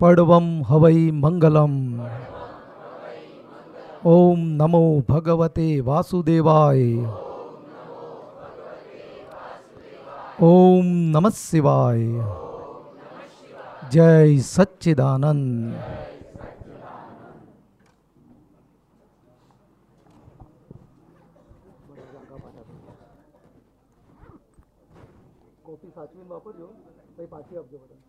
પડવમ હવૈ મંગલમ ઓમ નમો ભગવતે વાસુદેવાય ઓમ નમઃ શિવાય જય સચ્ચિદાનંદ કોપી સાચવીને વાપરજો પછી પાછી આપજો બધા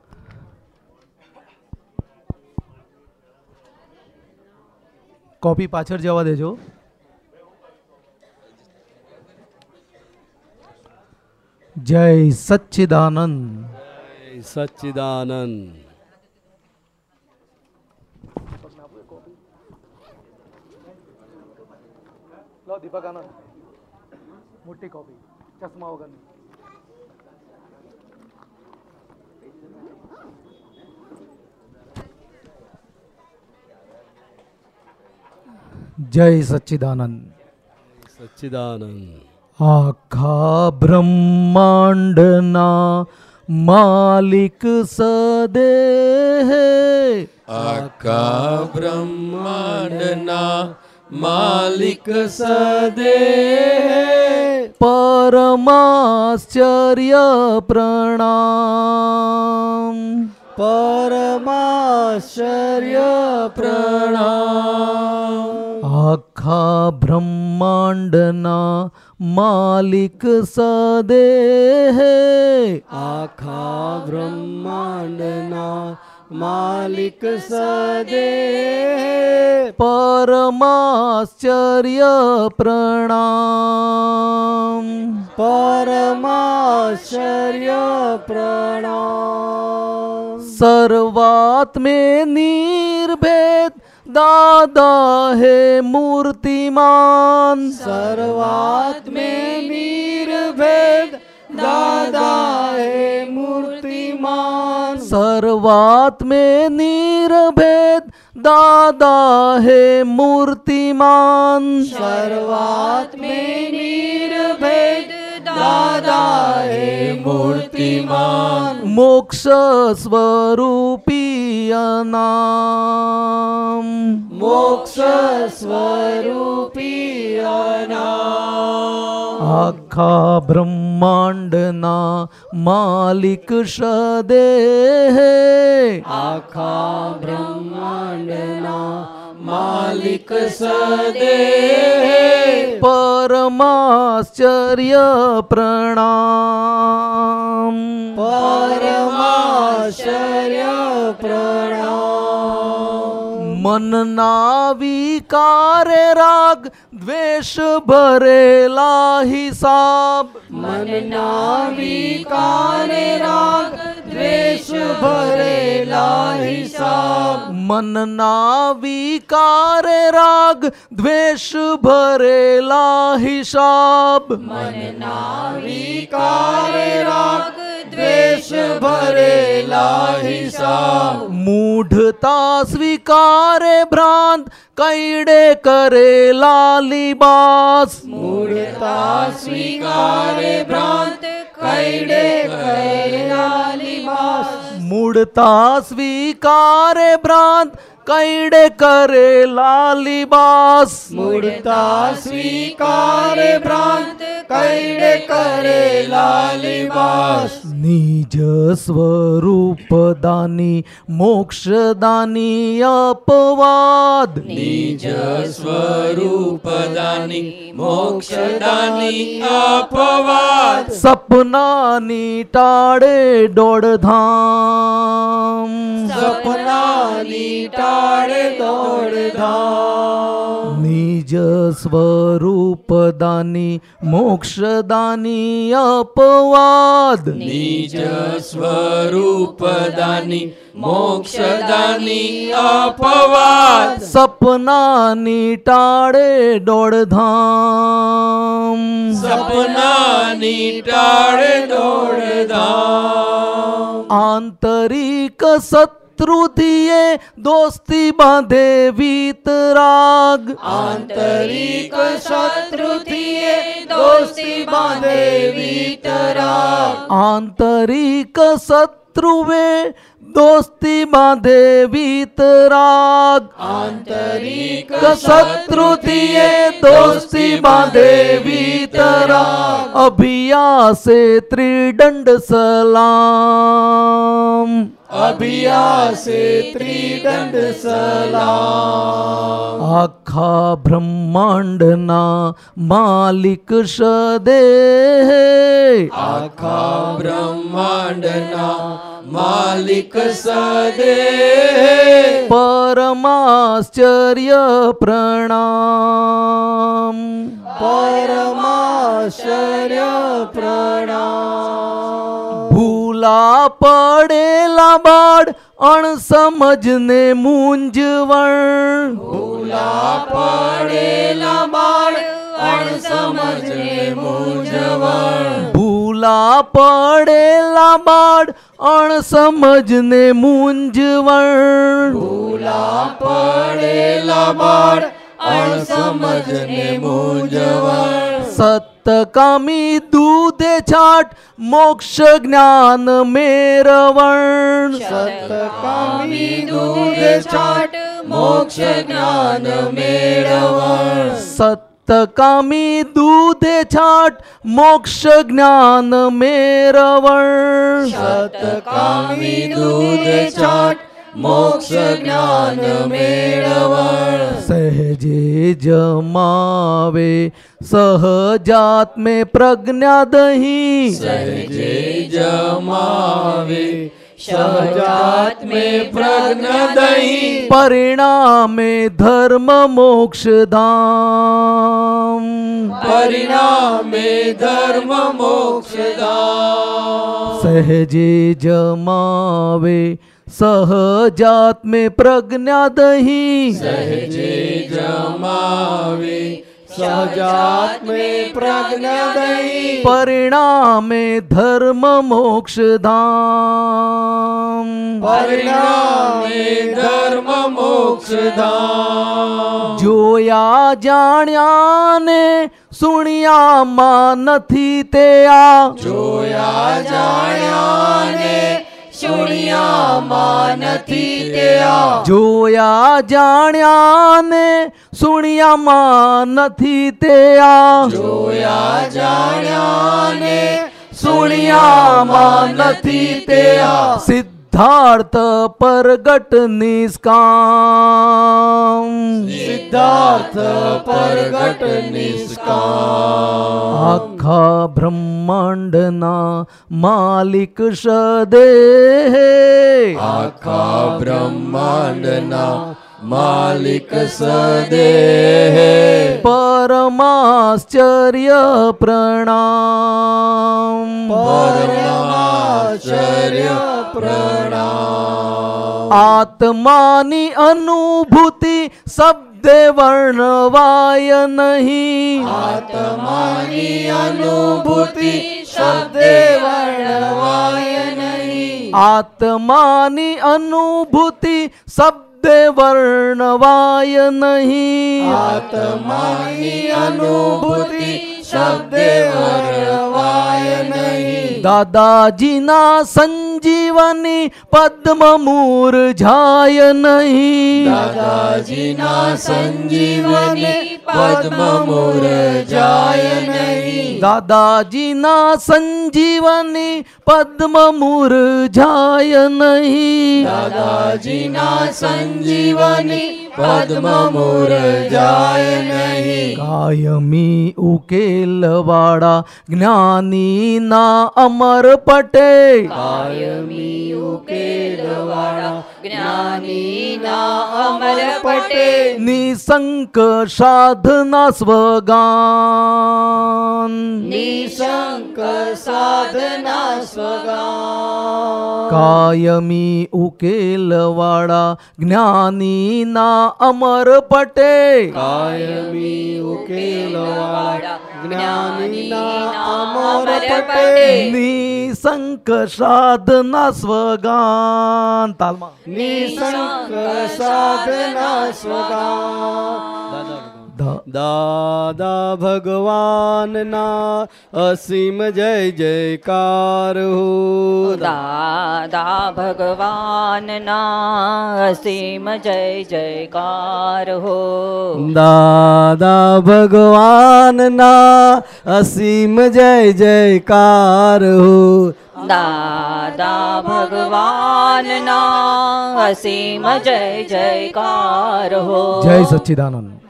કોપી પાછળ જવા દેજો. જય સચ્ચિદાનંદ. સચ્ચિદાનંદ. લો દીપક આનંદ. મોટી કોપી. ચશ્મા વગરની. જય સચ્ચિદાનંદ સચ્ચિદાનંદ આખા બ્રહ્માંડના માલિક સદેહ આખા બ્રહ્માંડના માલિક સદે પરમાશ્ચર્ય પ્રણામ પરમાશ્ચર્ય પ્રણામ આખા બ્રહ્માંડના માલિક સદે હે આખા બ્રહ્માંડના માલિક સદે પરમાશ્ચર્ય પ્રણામ પરમાશ્ચર્ય પ્રણામ સર્વાત્મે નિર્ભેદ દાદા હે મૂર્તિમાન સર્વાત્મે નિર્ભેદ દાદા હે મૂર્તિમાન સર્વાત્મે નિર્ભેદ દાદા હે મૂર્તિમાન સર્વાત્મે નિર્ભેદ દાદા હે મૂર્તિમાન. મોક્ષ સ્વરૂપી અનામ. મોક્ષ સ્વરૂપી આખા બ્રહ્માંડના માલિક સદેહ. આખા બ્રહ્માંડના માલિક સદે. પરમાશ્ચર્ય પ્રણામ. પરમાશ્ચર્ય પ્રણામ. મનના વિકારે રાગ દ્વેષ ભરેલા હિસાબ મનના વિકારે રાગ દ્વેષ ભરેલા હિસાબ મનના વિકારે રાગ દ્વેષ ભરેલા હિસાબ મનના વિકારે રાગ દ્વેષ ભરેલા હિસાબ મૂઢતા સ્વીકારે ભ્રાંત કૈડે કરે લિબાસ મૂઢતા સ્વીકારે ભ્રાંત કૈડે કરે લિબાસ મૂળતા સ્વીકારે ભ્રાંત કૈડે કરે લાલિબાસ મૂળતા સ્વીકારે ભ્રાંત કૈડે કરે લાલિબાસ નિજ સ્વરૂપ દાની મોક્ષદાની અપવાદ. નિજ સ્વરૂપ દાની મોક્ષદાની અપવાદ. સપનાની ટાળે દોડધામ. સપનાની ટા ટાળે દોડધામ નિજ સ્વરૂપદાની મોક્ષદાની અપવાદ. નિજ સ્વરૂપદાની મોક્ષદાની અપવાદ. સપનાની ટાળે દોડધામ. સપનાની ટાળે દોડધામ. આંતરિક શત્રુથીએ દોસ્તી બાંધે વીતરાગ આંતરિક શત્રુથીએ દોસ્તી બાંધે વિતરાગ આંતરિક શત્રુએ દોસ્તી બાંધે વીતરાગ આંતરિક શત્રુથીએ દોસ્તી બાંધે વીતરાગ અભિયાસે ત્રિદંડ સલામ અભિયાસે ત્રિદંડ સલામ આખા બ્રહ્માંડના માલિક સદે આખા બ્રહ્માંડના માલિક સદે. પરમાશ્ચર્ય પ્રણામ. પરમાશ્ચર્ય પ્રણામ. ભૂલા પડેલા બાળ અણસમજને મૂંઝવણ. ભૂલા પડેલા બાળ અણસમજને મૂંઝવણ. ભૂલા પડેલા બાળ અણસમજને મૂંઝવણ. ખુલ્લા પડેલા બાળ અણસમજને મૂંઝવણ. સતકામી દૂધે છાટ મોક્ષ જ્ઞાન મેરવણ સતકામી દૂધે છાટ મોક્ષ જ્ઞાન મેળવણ. સતકામી દૂધે છાટ મોક્ષ જ્ઞાન મેરવણ સતકામી દૂધ છાટ મોક્ષ જ્ઞાન મેળવણ સહેજે જમાવે સહજાત્મે પ્રજ્ઞા દહી સહજે જમાવે સહજાત્મે પ્રજ્ઞ દહીં પરિણામે ધર્મ મોક્ષ ધામ પરિણામે ધર્મ મોક્ષ સહેજે જમાવે સહજાત્મે પ્રજ્ઞા દહીં સહજે જમાવે પરિણામે ધર્મ મોક્ષ ધામ પરિણામે ધર્મ મોક્ષ ધામ જોયા જાણ્યાને સુણ્યામાં નથી તે આ જોયા જાણ્યાને સુણ્યામાં નથી ત્યાં જોયા જાણ્યાને સુણ્યામાં નથી તે આ જોયા જાણ્યાને સુણ્યામાં નથી તે આ સિદ્ધાર્થ પરગટ નિષ્કામ. સિદ્ધાર્થ પરગટ નિષ્કામ. આખા બ્રહ્માંડના માલિક સદે આખા બ્રહ્માંડના માલિક સદે પરમાશ્ચર્ય પ્રણામ. પરમાશ્ચર્ય પ્રણામ. આત્માની અનુભૂતિ શબ્દે વર્ણવાય નહીં. આત્માની અનુભૂતિ શબ્દે વર્ણવાય નહીં આત્માની અનુભૂતિ શબ્દે વર્ણવાય નહીં. આત્માની અનુભૂતિ શબ્દે વર્ણવાય નહીં. દાદાજીના સંજીવની પદ્મ મૂરઝાય નહીં. દાદાજીના સંજીવની પદ્મ મૂરઝાય નહીં. દાદાજીના સંજીવની પદ્મ મૂરઝાય નહીં. દાદાજીના સંજીવની પદ્મ મૂરઝાય નહીં. કાયમી ઉકેલવાળા જ્ઞાનીના અમર પટે. કાયમી ઉકેલવાળા જ્ઞાનીના પટે નિસંક સાધના સ્વગાન નિશંક સાધના સ્વગાન કાયમી ઉકેલવાળા જ્ઞાનીના અમર પટે કાયમી ઉકેલવાળા જ્ઞાનીના અમર પટે નિસંક સાધના સ્વગાન તાલમાં નિશંક સાધના સ્વગા. દાદા. ભગવાનના અસીમ જય જયકાર હો. દાદા ભગવાનના અસીમ જય જયકાર હો. દાદા ભગવાનના અસીમ જય જયકાર હો. દાદા ભગવાનના અસીમ જય જયકાર હો. જય સચ્ચિદાનંદ.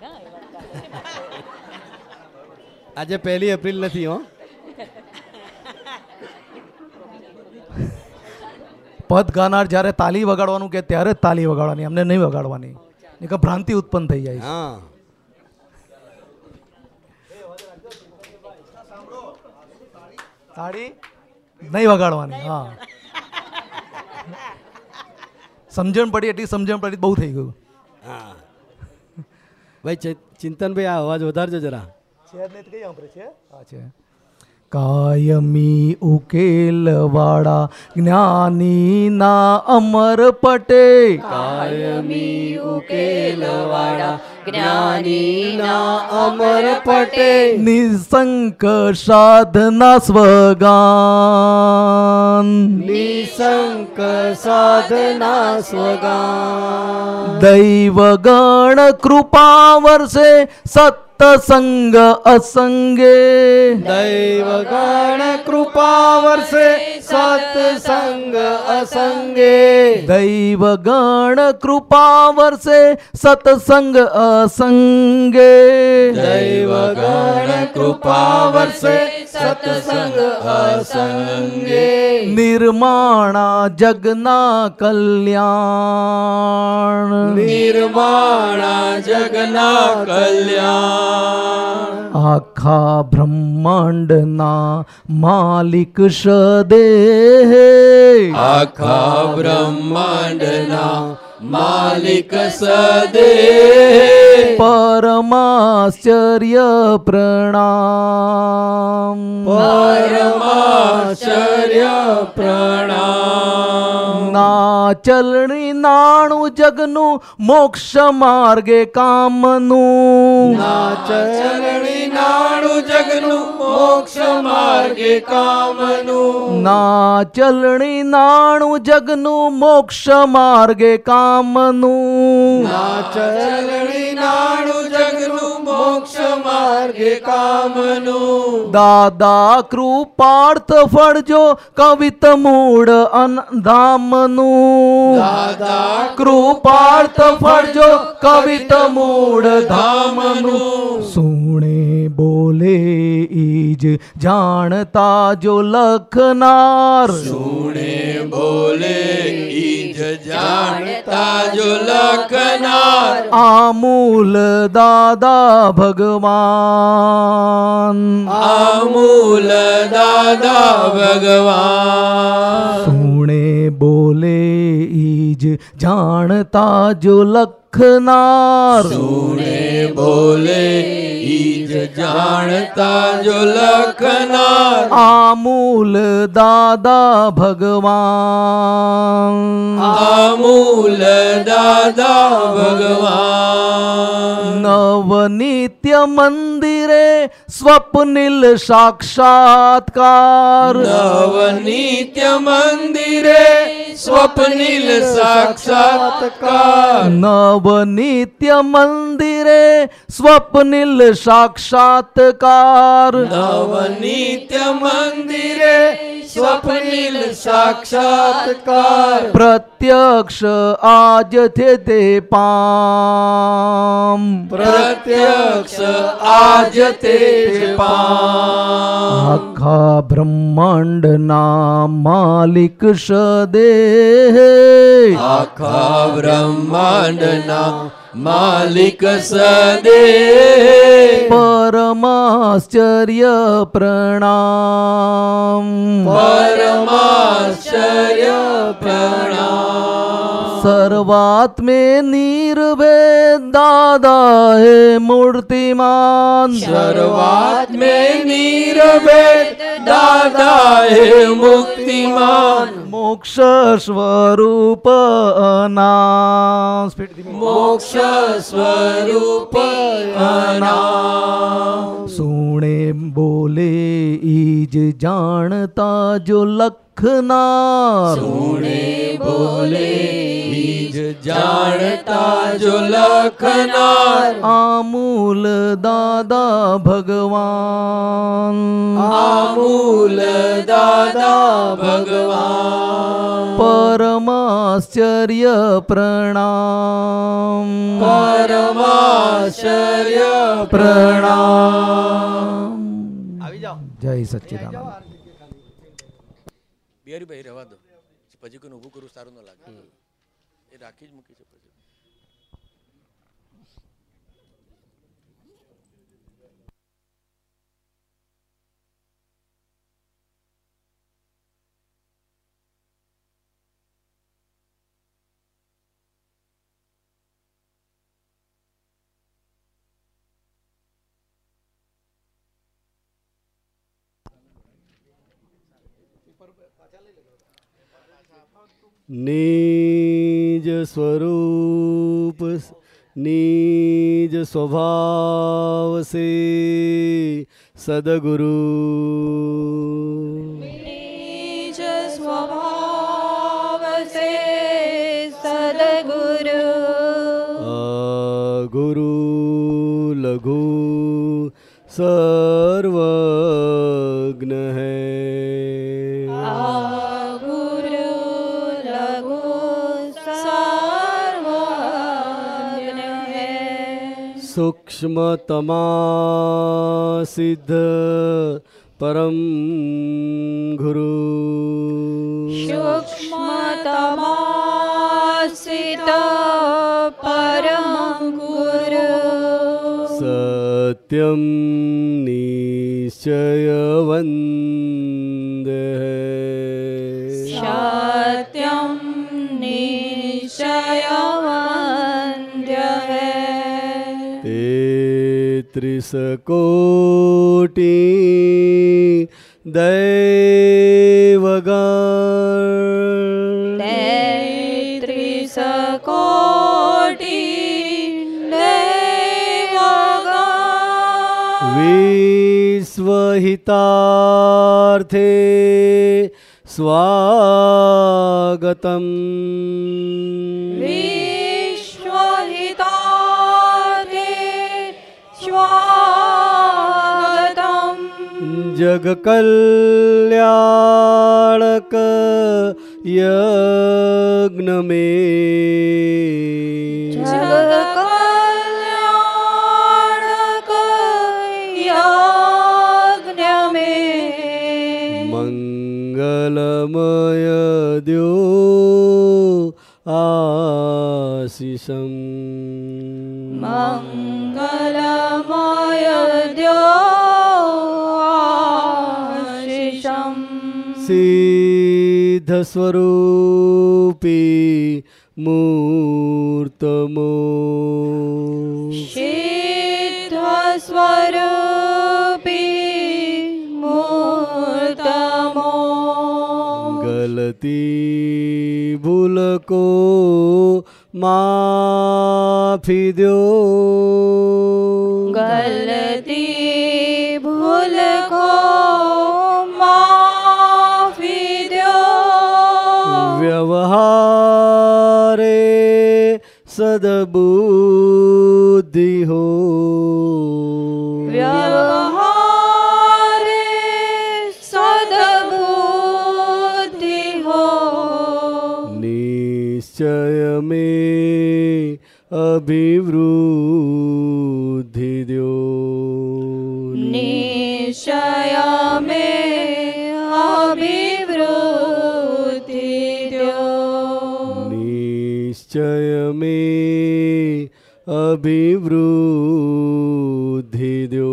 આજે પહેલી એપ્રિલ નથી હો. પદ ગાનાર જ્યારે તાલી વગાડવાનું કે ત્યારે જ તાલી વગાડવાની અમને નહીં વગાડવાની. નહીં કે ભ્રાંતિ ઉત્પન્ન થઈ જાય હા. તાળી નહીં વગાડવાની હા. સમજણ પડી એટલી સમજણ પડી બહુ થઈ ગયું. હા. ભાઈ ચિંતનભાઈ આ અવાજ વધારજો જરા. કાયમી ઉકેલ વાળા જ્ઞાનીના અમર પટે. કાયમી ઉકેલવાળા જ્ઞાનીના અમર પટે. નિસંક સાધના સ્વગાન. નિસંક સાધના સ્વગાન. દૈવગણ કૃપા વર્ષે સત્સંગ અસંગે દૈવ ગણ કૃપા વર્ષે સતસંગ અસંગે દૈવ ગણ કૃપા વર્ષે સતસંગ અસંગે દૈવ ગણ કૃપા વર્ષે સત્સંગ અસંગે નિર્માણા જગના કલ્યાણ નિર્માણા જગના કલ્યાણ આખા બ્રહ્માંડના માલિક સદે આખા બ્રહ્માંડના માલિક સદે. પરમાશ્ચર્ય પ્રણામ. પરમાશ્ચર્ય પ્રણામ. ના ચલણી નાણું જગનું મોક્ષ માર્ગે કામનું. નાચરણી નાડું જગનું મોક્ષ માર્ગે કામનું. ના ચલણી નાણું જગનું મોક્ષ માર્ગે કામનું. નાચરણી નાડું જગનું મોક્ષ માર્ગે કામનું. દાદા કૃપાર્થ ફળજો કવિત મૂળ અનધામનું. દાદા કૃપાર્થ ફળજો કવિત મૂળ ધામનું સુણે બોલે ઈજ જાણતા જો લખનાર. સુણે બોલે ઈજ જાણતા જો લખનાર. આમૂલ દાદા ભગવાન. આમૂલ દાદા ભગવાન. સુણે બોલે ઈજ જાણતા જો લખનાર સુને બોલે ઈજ જાણતા જો લખનાર. આમૂલ દાદા ભગવાન. આમૂલ દાદા ભગવાન. નવનિત્ય મંદિરે સ્વપ્નિલ સાક્ષાત્કાર. નવનિત્ય મંદિરે સ્વપ્નિલ સાક્ષાત્કાર. નવનિત્ય મંદિરે સ્વપ્નિલ સાક્ષાત્કાર નવનિત્ય મંદિરે સ્વપ્નિલ સાક્ષાત્કાર પ્રત્યક્ષ આજ તે પામ પ્રત્યક્ષ આજ તે પામ આખા બ્રહ્માંડના માલિક સદે આખા બ્રહ્માંડના માલિક સદે. પરમાશ્ચર્ય પ્રણામ. પરમાશ્ચર્ય પ્રણામ. સર્વાત્મે નિર્ભેદ દાદા હે મૂર્તિમાન સર્વાત્મે નિરભેદ દાદા હે મુક્તિમાન મોક્ષ સ્વરૂપ અના. મોક્ષ સ્વરૂપ અનામ સુણે બોલે ઈજ જાણતા જો લખનાર સુણે બોલે બીજ જાણતા જો લખનાર. આમૂલ દાદા ભગવાન. આમૂલ દાદા ભગવાન. પરમાશ્ચર્ય પ્રણામ. પરમાશ્ચર્ય પ્રણામ. જય સચ્ચિદાનંદ. બિહારીભાઈ રહેવા દો. પછી કોઈ ઊભું કરું સારું ન લાગે. એ રાખી જ મૂકી છે नीज स्वरूप नीज स्वभाव से सदगुरु। नीज स्वभाव से सदगुरु। गुरु लघु सर्वज्ञ है। सूक्ष्मतमासिद्ध परं गुरु। सिता पर गुरु। सत्यं निश्चयवन् તેત્રીસ કોટી દૈવગણ ત્રીસ કોટી દેવગણ વિશ્વહિતાર્થે સ્વાગતમ. વિશ્વહિતાર્થે યજ્ઞ મે જગકલ્યાણક યજ્ઞ મે મંગલમય દ્યો આશીષમ મંગલમય સિદ્ધ સ્વરૂપી મૂર્તમો. સિદ્ધ સ્વરૂપી મૂર્તમો. ગલતી ભૂલકો માફી દો ગલતી ભૂલ સદબુદ્ધિ હો વ્યવહારે સદબુદ્ધિ હો નિશ્ચય મે અભિવૃદ્ધિ દ્યો નિશ્ચય મે અભિવૃદ્ધિ દ્યો નિશ્ચય મે अविवृद्धि दो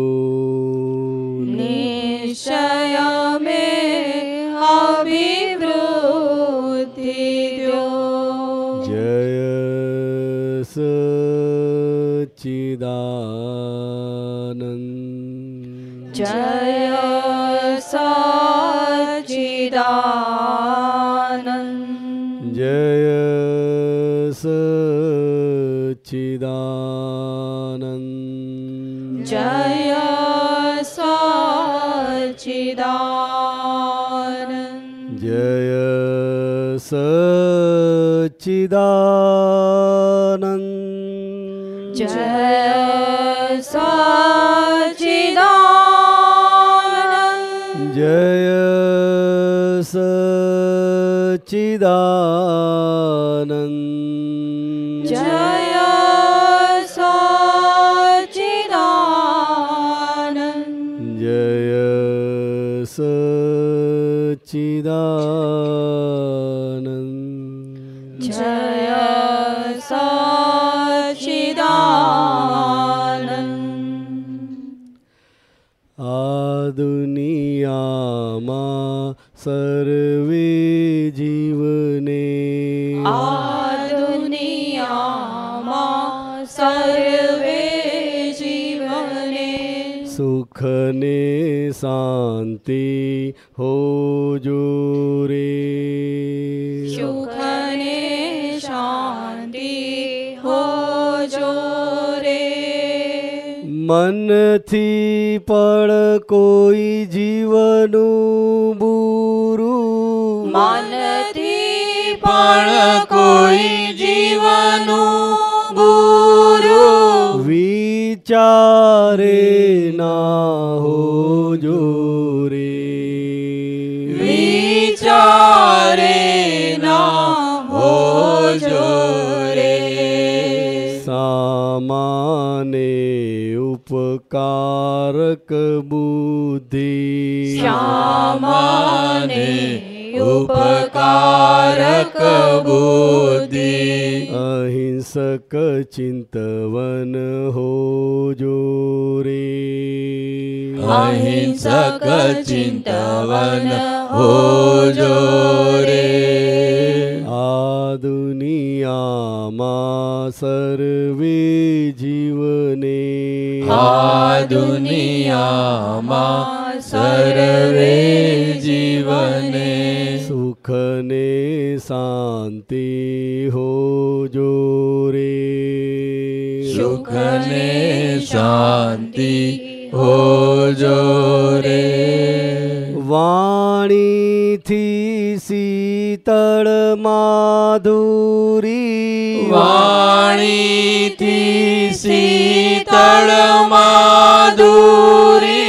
नियमे अविधि द्यो जय सच्चिदानन्द जय મનને શાંતિ હોજો રે. સુખને શાંતિ હોજો રે. મનથી પણ કોઈ જીવનું બુરું. મનથી પણ કોઈ જીવનું બુરું. વિચારે ના હો જો રે વિચારે ના હો જો રે સામાને ઉપકારક બુદ્ધિ. શ્યામાને ઉપકારક બુદ્ધિ. અહિંસક ચિંતવન હો જો રે અહિંસક ચિંતવન હો જો રે આ દુનિયામાં સર્વે જીવને. આ દુનિયામાં સર્વે જીવને. સુખને શાંતિ હો જો રે સુખને શાંતિ હો જો રે વાણીથી શીતળ માધુરી વાણીથી શીતળ માધુરી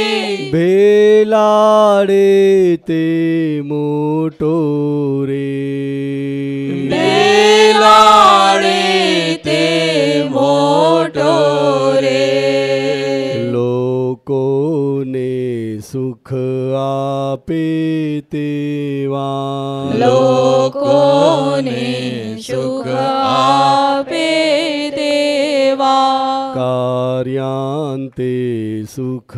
ભેલા ભેલાડે તે મોટો રે. બેલાડે તે મોટો રે. લોકોને સુખ આપે તેવા. લોકોને સુખ આપે તેવા. કાર્યાંતે સુખ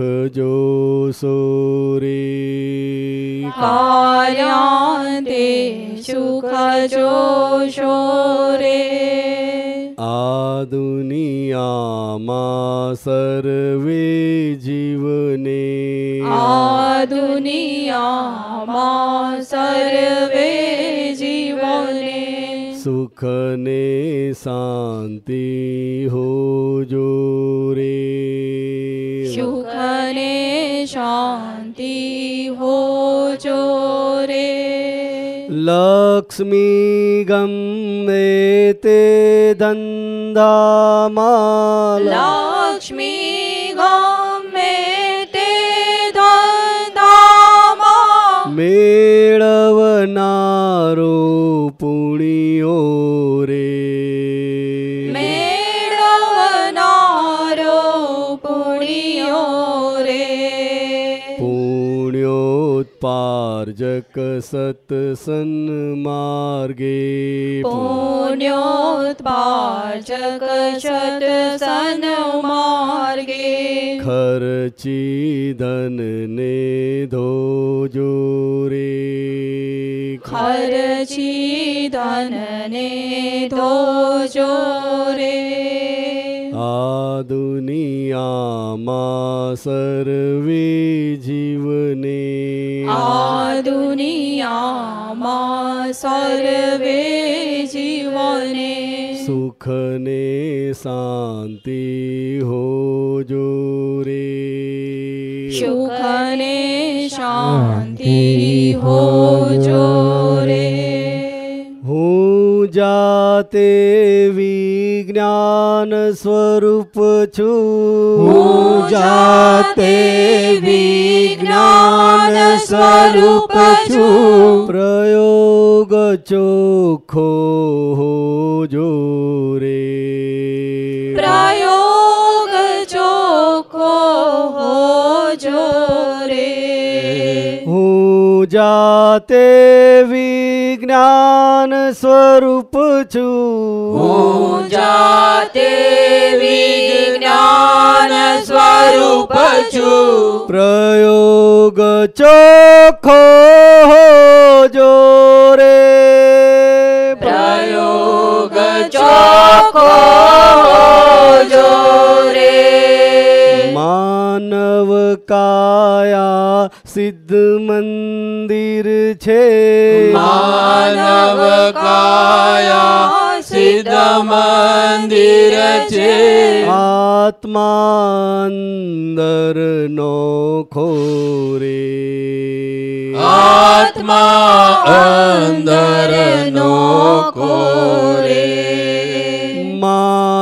कार्यान्ते सुखजोषोरे। આ દુનિયામાં સર્વે જીવને આ દુનિયામાં સર્વે જીવને સુખને શાંતિ હોજો રે લક્ષ્મી ગમે તે ધંધામાં પુણ્યોત્પાર્જક સત્સન માર્ગે પુણ્યોત્પાદક પુણ્યોત્પાચક શત સન માર્ગે ખર્ચી ધનને ધોજો રે ખર્ચી ધનને ધોજો રે આ દુનિયામાં સર્વે જીવને આ દુનિયામાં સર્વે જીવને સુખને શાંતિ હોજો રે સુખને શાંતિ હોજો રે હું જાતે વિજ્ઞાન સ્વરૂપ છું હું જાતે વિજ્ઞાન સ્વરૂપ છું. પ્રયોગ ચોખ્ખો હોજો જાતે વિજ્ઞાન સ્વરૂપ છું. હું જાતે વિજ્ઞાન સ્વરૂપ છું. પ્રયોગ ચોખો જો રે. પ્રયોગ ચોખ્ખો માનવ કાયા સિદ્ધ મંદિર છે. માનવ કાયા સિદ્ધ મંદિર છે. આત્માંદર નો ખોરે. આત્મા અંદર નો કોરે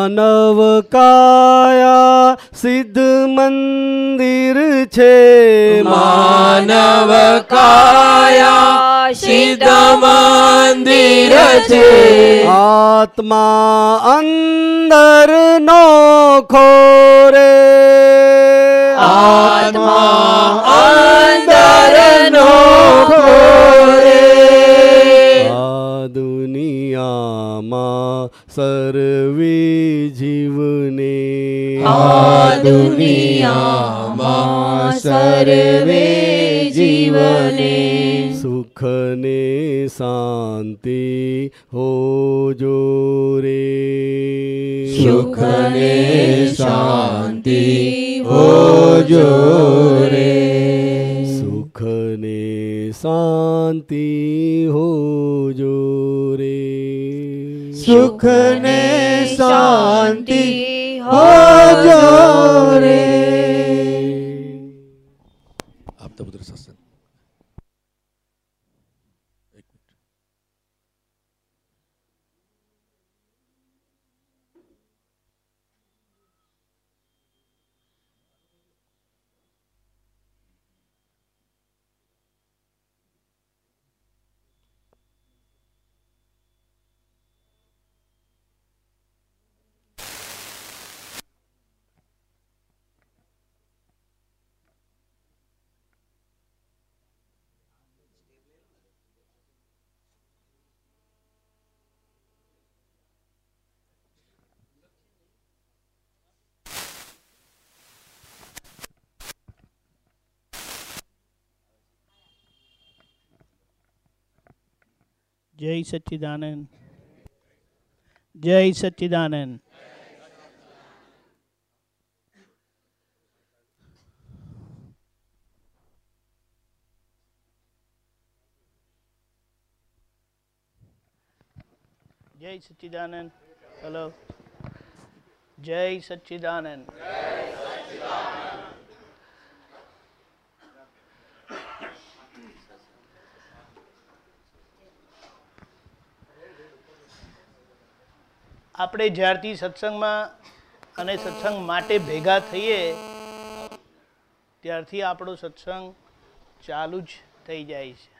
માનવ કાયા સિદ્ધ મંદિર છે. માનવ કાયા સિદ્ધ મંદિર છે. આત્મા અંદર નો ખોરે. આત્મા અંદર નો ખોરે. દુનિયામાં સર્વે આ દુનિયામાં સર્વે જીવને સુખને શાંતિ હોજો રે સુખને શાંતિ શાંતિ હોજો રે સુખને શાંતિ હોજો રે સુખને શાંતિ હોજો જય સચ્ચિદાનંદ જય સચ્ચિદાનંદ જય સચ્ચિદાનંદ હલો જય સચ્ચિદાનંદ આપણે જ્યારથી સત્સંગમાં અને સત્સંગ માટે ભેગા થઈએ, ત્યારથી આપણો સત્સંગ ચાલુ જ થઈ જાય છે.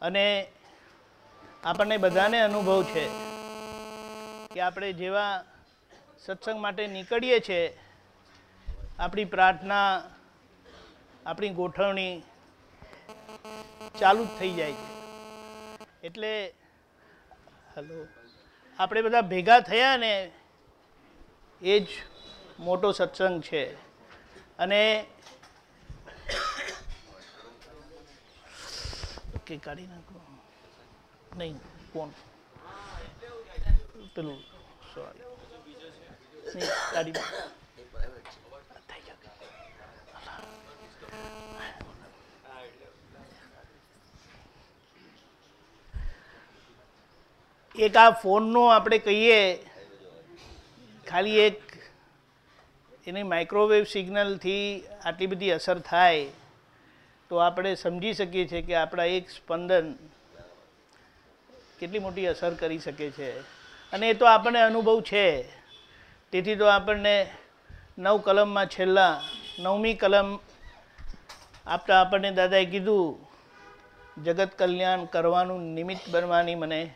અને આપણને બધાને અનુભવ છે કે આપણે જેવા સત્સંગ માટે નીકળીએ છીએ આપણી પ્રાર્થના, આપણી ગોઠવણી ચાલુ જ થઈ જાય છે. એટલે, હલો. આપણે બધા ભેગા થયા ને, એ જ મોટો સત્સંગ છે. અને કે કાઢી નાખો? નહીં કોણ પેલું સોરી કાઢી કાઢી એક આ ફોનનો આપણે કહીએ, ખાલી એક એની માઇક્રોવેવ સિગ્નલથી આટલી બધી અસર થાય, તો આપણે સમજી શકીએ છીએ કે આપણા એક સ્પંદન કેટલી મોટી અસર કરી શકે છે. અને એ તો આપણને અનુભવ છે. તેથી તો આપણને નવ કલમમાં છેલ્લા, નવમી કલમ આપતા આપણને દાદાએ કીધું, જગત કલ્યાણ કરવાનું નિમિત્ત બનવાની મને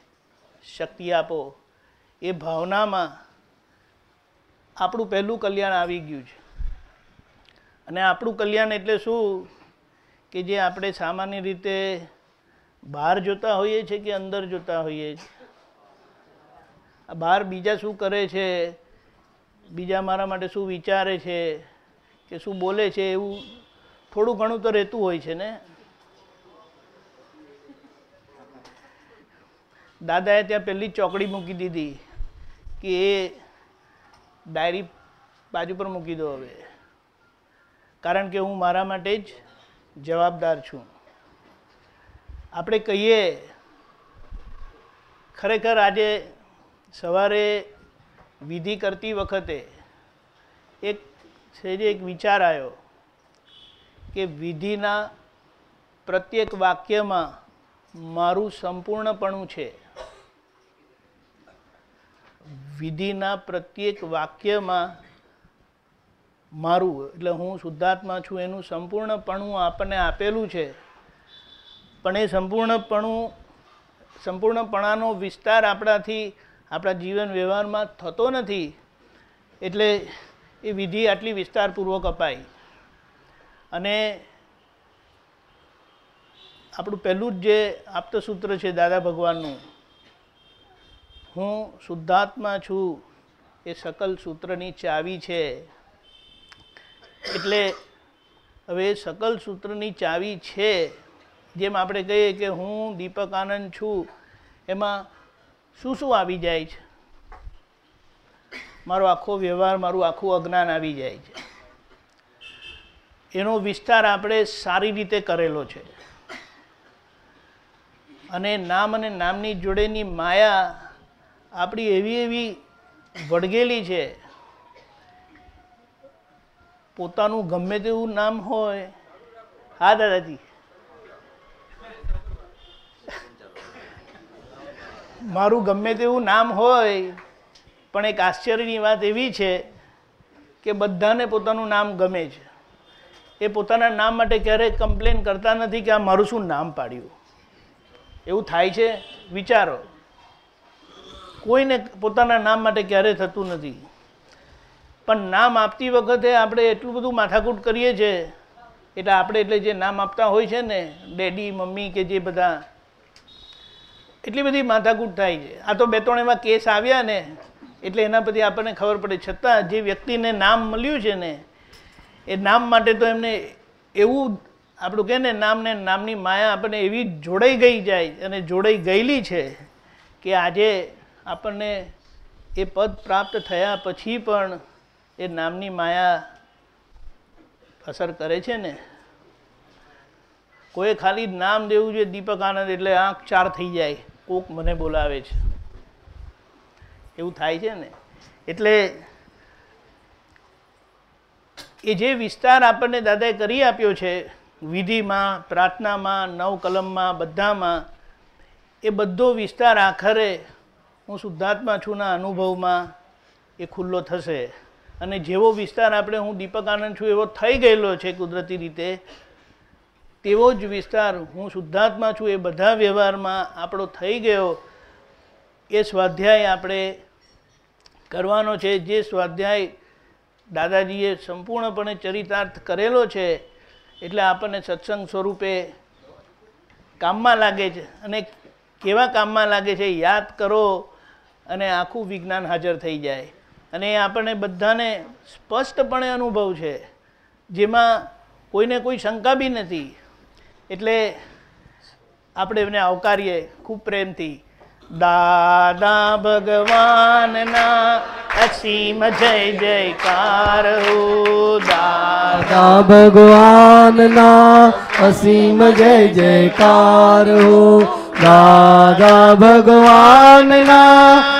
શક્તિ આપો. એ ભાવનામાં આપણું પહેલું કલ્યાણ આવી ગયું છે. અને આપણું કલ્યાણ એટલે શું? કે જે આપણે સામાન્ય રીતે બહાર જોતા હોઈએ છીએ કે અંદર જોતા હોઈએ છીએ બહાર બીજા શું કરે છે? બીજા મારા માટે શું વિચારે છે? કે શું બોલે છે? એવું થોડું ઘણું તો રહેતું હોય છે ને? દાદાએ ત્યાં પહેલી ચોકડી મૂકી દીધી કે એ ડાયરી બાજુ પર મૂકી દો હવે. કારણ કે હું મારા માટે જ જવાબદાર છું. આપણે કહીએ, ખરેખર આજે સવારે વિધિ કરતી વખતે એક છે જે એક વિચાર આવ્યો કે વિધિના પ્રત્યેક વાક્યમાં મારું સંપૂર્ણપણું છે. વિધિના પ્રત્યેક વાક્યમાં મારું, એટલે હું શુદ્ધાત્મા છું, એનું સંપૂર્ણપણું આપણને આપેલું છે. પણ એ સંપૂર્ણપણું, સંપૂર્ણપણાનો વિસ્તાર આપણાથી, આપણા જીવન વ્યવહારમાં થતો નથી, એટલે એ વિધિ આટલી વિસ્તારપૂર્વક અપાઈ. અને આપણું પહેલું જ જે આપતસૂત્ર છે દાદા ભગવાનનું હું શુદ્ધાત્મા છું, એ સકલ સૂત્રની ચાવી છે. એટલે હવે સકલ સૂત્રની ચાવી છે, જેમ આપણે કહીએ કે હું દીપક આનંદ છું, એમાં શું શું આવી જાય છે? મારો આખો વ્યવહાર, મારું આખું અજ્ઞાન આવી જાય છે. એનો વિસ્તાર આપણે સારી રીતે કરેલો છે. અને નામ અને નામની જોડેની માયા આપણી એવી એવી વળગેલી છે. પોતાનું ગમે તેવું નામ હોય. હા, દાદાજી. મારું ગમે તેવું નામ હોય, પણ એક આશ્ચર્યની વાત એવી છે કે બધાને પોતાનું નામ ગમે છે. એ પોતાના નામ માટે ક્યારેય કમ્પ્લેન કરતા નથી કે આ મારું શું નામ પાડ્યું. એવું થાય છે? વિચારો. કોઈને પોતાના નામ માટે ક્યારેય થતું નથી. પણ નામ આપતી વખતે આપણે એટલું બધું માથાકૂટ કરીએ છીએ, એટલે આપણે એટલે જે નામ આપતા હોય છે ને, ડેડી, મમ્મી કે જે બધા, એટલી બધી માથાકૂટ થાય છે. આ તો બે ત્રણ એવા કેસ આવ્યા ને, એટલે એના પછી આપણને ખબર પડે. છતાં જે વ્યક્તિને નામ મળ્યું છે ને, એ નામ માટે તો એમને એવું આપણું કહે ને નામને નામની માયા આપણને એવી જોડાઈ ગઈ જાય અને જોડાઈ ગયેલી છે કે આજે આપણને એ પદ પ્રાપ્ત થયા પછી પણ એ નામની માયા અસર કરે છે ને? કોઈ ખાલી નામ દેવું જોઈએ દીપક આનંદ એટલે આંખ ચાર થઈ જાય, કોક મને બોલાવે છે. એવું થાય છે ને? એટલે એ જે વિસ્તાર આપણને દાદાએ કરી આપ્યો છે, વિધિમાં, પ્રાર્થનામાં, નવકલમમાં, બધામાં, એ બધો વિસ્તાર આખરે હું શુદ્ધાત્મા છુંના અનુભવમાં એ ખુલ્લો થશે. અને જેવો વિસ્તાર આપણે, હું દીપક આનંદ છું એવો થઈ ગયેલો છે કુદરતી રીતે, તેવો જ વિસ્તાર હું શુદ્ધાત્મા છું એ બધા વ્યવહારમાં આપણો થઈ ગયો. એ સ્વાધ્યાય આપણે કરવાનો છે. જે સ્વાધ્યાય દાદાજીએ સંપૂર્ણપણે ચરિતાર્થ કરેલો છે, એટલે આપણને સત્સંગ સ્વરૂપે કામમાં લાગે છે. અને કેવા કામમાં લાગે છે યાદ કરો. અને આખું વિજ્ઞાન હાજર થઈ જાય. અને એ આપણને બધાને સ્પષ્ટપણે અનુભવ છે. જેમાં કોઈને કોઈ શંકા બી નથી. એટલે આપણે એમને આવકારીએ ખૂબ પ્રેમથી. દાદા ભગવાનના અસીમ જય જયકાર હો દાદા. ભગવાનના અસીમ જય જયકાર હો દાદા ભગવાનના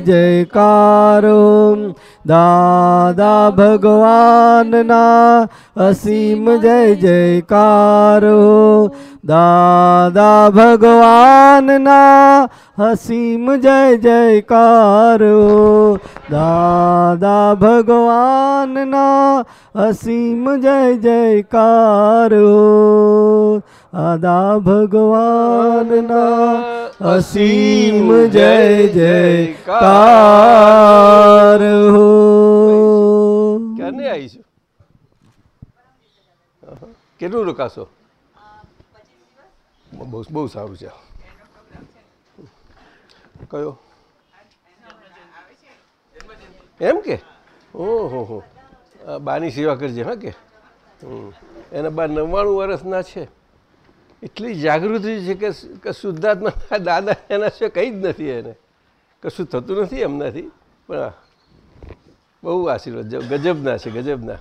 જયકાર. હો દાદા ભગવાનના અસીમ જય જયકાર. દાદા ભગવાનના હસીમ જય જયકાર. દાદા ભગવાનના હસીમ જય જયકાર. દાદા ભગવાનના અસીમ જય જયકાર હો ક્યારની આવી છો? કેટલું રોકાશો? બહુ બહુ સારું છે. કયો? એમ કે? ઓહો હો. બાની સેવા કરજે હા કે. એના બા નવ્વાણું વર્ષના છે. એટલી જાગૃતિ છે કે કે શુદ્ધાત્મા દાદા એના છે કંઈ જ નથી એને. કશું થતું નથી એમનાથી. પણ બહુ આશીર્વાદ ગજબના છે, ગજબના.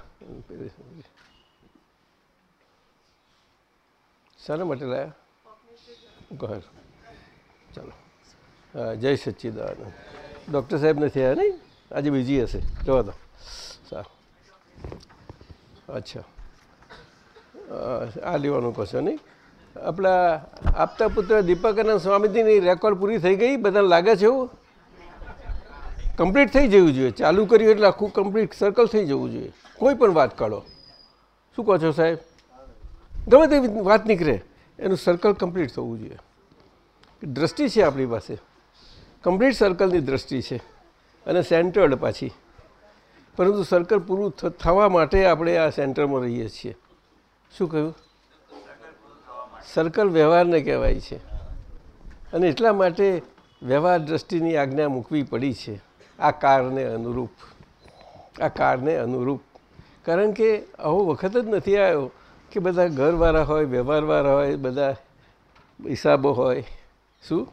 શાના માટે લાયા? ચાલો. હા, જય સચ્ચિદાનંદ. ડૉક્ટર સાહેબ નથી આવ્યા નહીં? આજે બીજી હશે. જવા દો. સારું. અચ્છા. આ લેવાનું કહો નહીં? આપણા આપતા પુત્ર દીપકાનંદ સ્વામીજીની રેકોર્ડ પૂરી થઈ ગઈ, બધાને લાગે છે એવું? કમ્પ્લીટ થઈ જવું જોઈએ. ચાલુ કર્યું એટલે આખું કમ્પ્લીટ સર્કલ થઈ જવું જોઈએ. કોઈ પણ વાત કાઢો. શું કહો છો સાહેબ? ગમે તેવી વાત નીકળે, એનું સર્કલ કમ્પ્લીટ થવું જોઈએ. દ્રષ્ટિ છે આપણી પાસે. કમ્પ્લીટ સર્કલની દ્રષ્ટિ છે. અને સેન્ટર્ડ પાછી. પરંતુ સર્કલ પૂરું થવા માટે આપણે આ સેન્ટરમાં રહીએ છીએ. શું કહ્યું? સર્કલ વ્યવહારને કહેવાય છે. અને એટલા માટે વ્યવહાર દ્રષ્ટિની આજ્ઞા મૂકવી પડી છે. આ કારને અનુરૂપ. આ કારને અનુરૂપ. કારણ કે આવો વખત જ નથી આવ્યો કે બધા ઘરવાળા હોય, વ્યવહારવાળા હોય, બધા હિસાબો હોય. શું?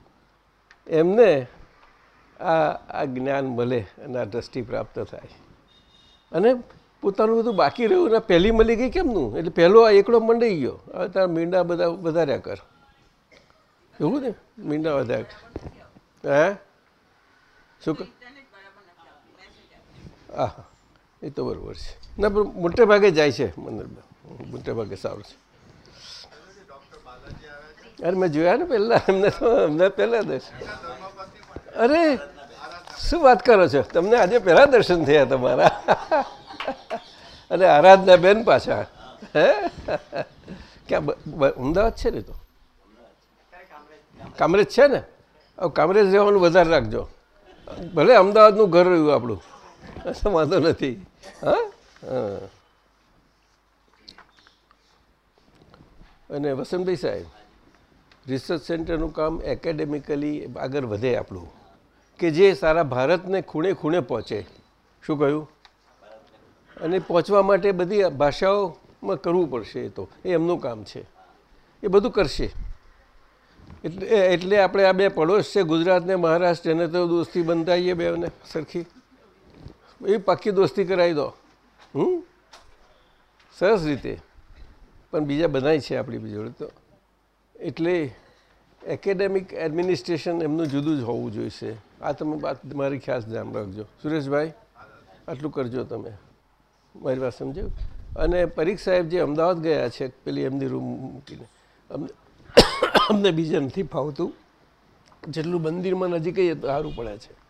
એમને આ આ જ્ઞાન મળે અને આ દ્રષ્ટિ પ્રાપ્ત થાય. અને પોતાનું બધું બાકી રહ્યું ને પહેલી મળી ગઈ કેમનું? એટલે પહેલો આ એકડો મંડાઈ ગયો. હવે તારા મીંડા બધા વધાર્યા કર. એવું ને? મીંડા વધાર્યા હે? શું કર હા એ તો બરાબર છે. ના, પણ મોટે ભાગે જાય છે મંદિરમાં. મોટે ભાગે સારું છે. અરે, મેં જોયા ને પહેલાં. એમને તો અમને પહેલાં દર્શન. અરે, શું વાત કરો છો? તમને આજે પહેલાં દર્શન થયા તમારા? અને આરાધના બેન પાછા. હે? ક્યાં અમદાવાદ છે ને તો? કામરેજ છે ને? કામરેજ રહેવાનું વધારે રાખજો. ભલે અમદાવાદનું ઘર રહ્યું આપણું. કશો વાંધો નથી. હા? હા. અને વસંતભાઈ સાહેબ, રિસર્ચ સેન્ટરનું કામ એકેડેમિકલી આગળ વધે આપણું. કે જે સારા ભારતને ખૂણે ખૂણે પહોંચે. શું કહ્યું? અને પહોંચવા માટે બધી ભાષાઓમાં કરવું પડશે એ તો. એ એમનું કામ છે. એ બધું કરશે. એટલે એટલે આપણે આ બે પડોશ છે, ગુજરાતને મહારાષ્ટ્ર, એને તો દોસ્તી બંધાઈએ બેને સરખી. એ પાક્કી દોસ્તી કરાવી દો. હમ? સરસ રીતે. પણ બીજા બધાય છે આપણી જોડે તો. એટલે એકેડેમિક એડમિનિસ્ટ્રેશન એમનું જુદું જ હોવું જોઈશે. આ તમે વાત મારી ખાસ ધ્યાન રાખજો. સુરેશભાઈ, આટલું કરજો તમે. મારી વાત સમજ્યું? અને પરીખ સાહેબ જે અમદાવાદ ગયા છે પેલી એમની રૂમ મૂકીને અમને અમને બીજે નથી ફાવતું જેટલું મંદિરમાં નજીક તો સારું પડે છે.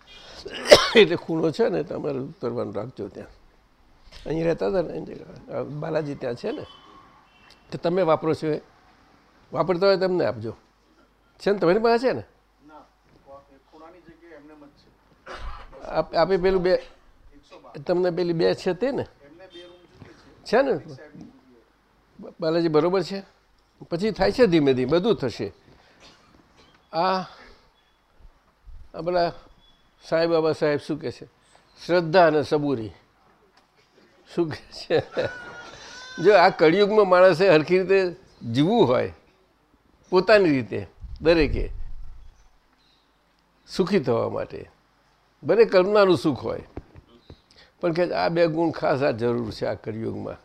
એટલે ખૂણો છે ને તમારે ઉતરવાનું રાખજો ત્યાં. અહીં રહેતા હતા ને જગ્યા. બાલાજી ત્યાં છે ને તો તમે વાપરો છો એ? વાપરતા હોય તમને આપજો. છે ને તમારી પાસે છે ને? આપ- આપે પેલું બે તમને પેલી બે છે તે ને? છે ને? બાલાજી, બરોબર છે? પછી થાય છે ધીમે ધીમે, બધું થશે. આ આપણા સાહેબ બાબા સાહેબ શું કહે છે? શ્રદ્ધા અને સબૂરી. શું કહે છે? જો આ કળિયુગમાં માણસે હરખી રીતે જીવવું હોય, પોતાની રીતે, દરેકે, સુખી થવા માટે. ભલે કલ્પનાનું સુખ હોય. પણ કે આ બે ગુણ ખાસ આ જરૂર છે આ કરિયુગમાં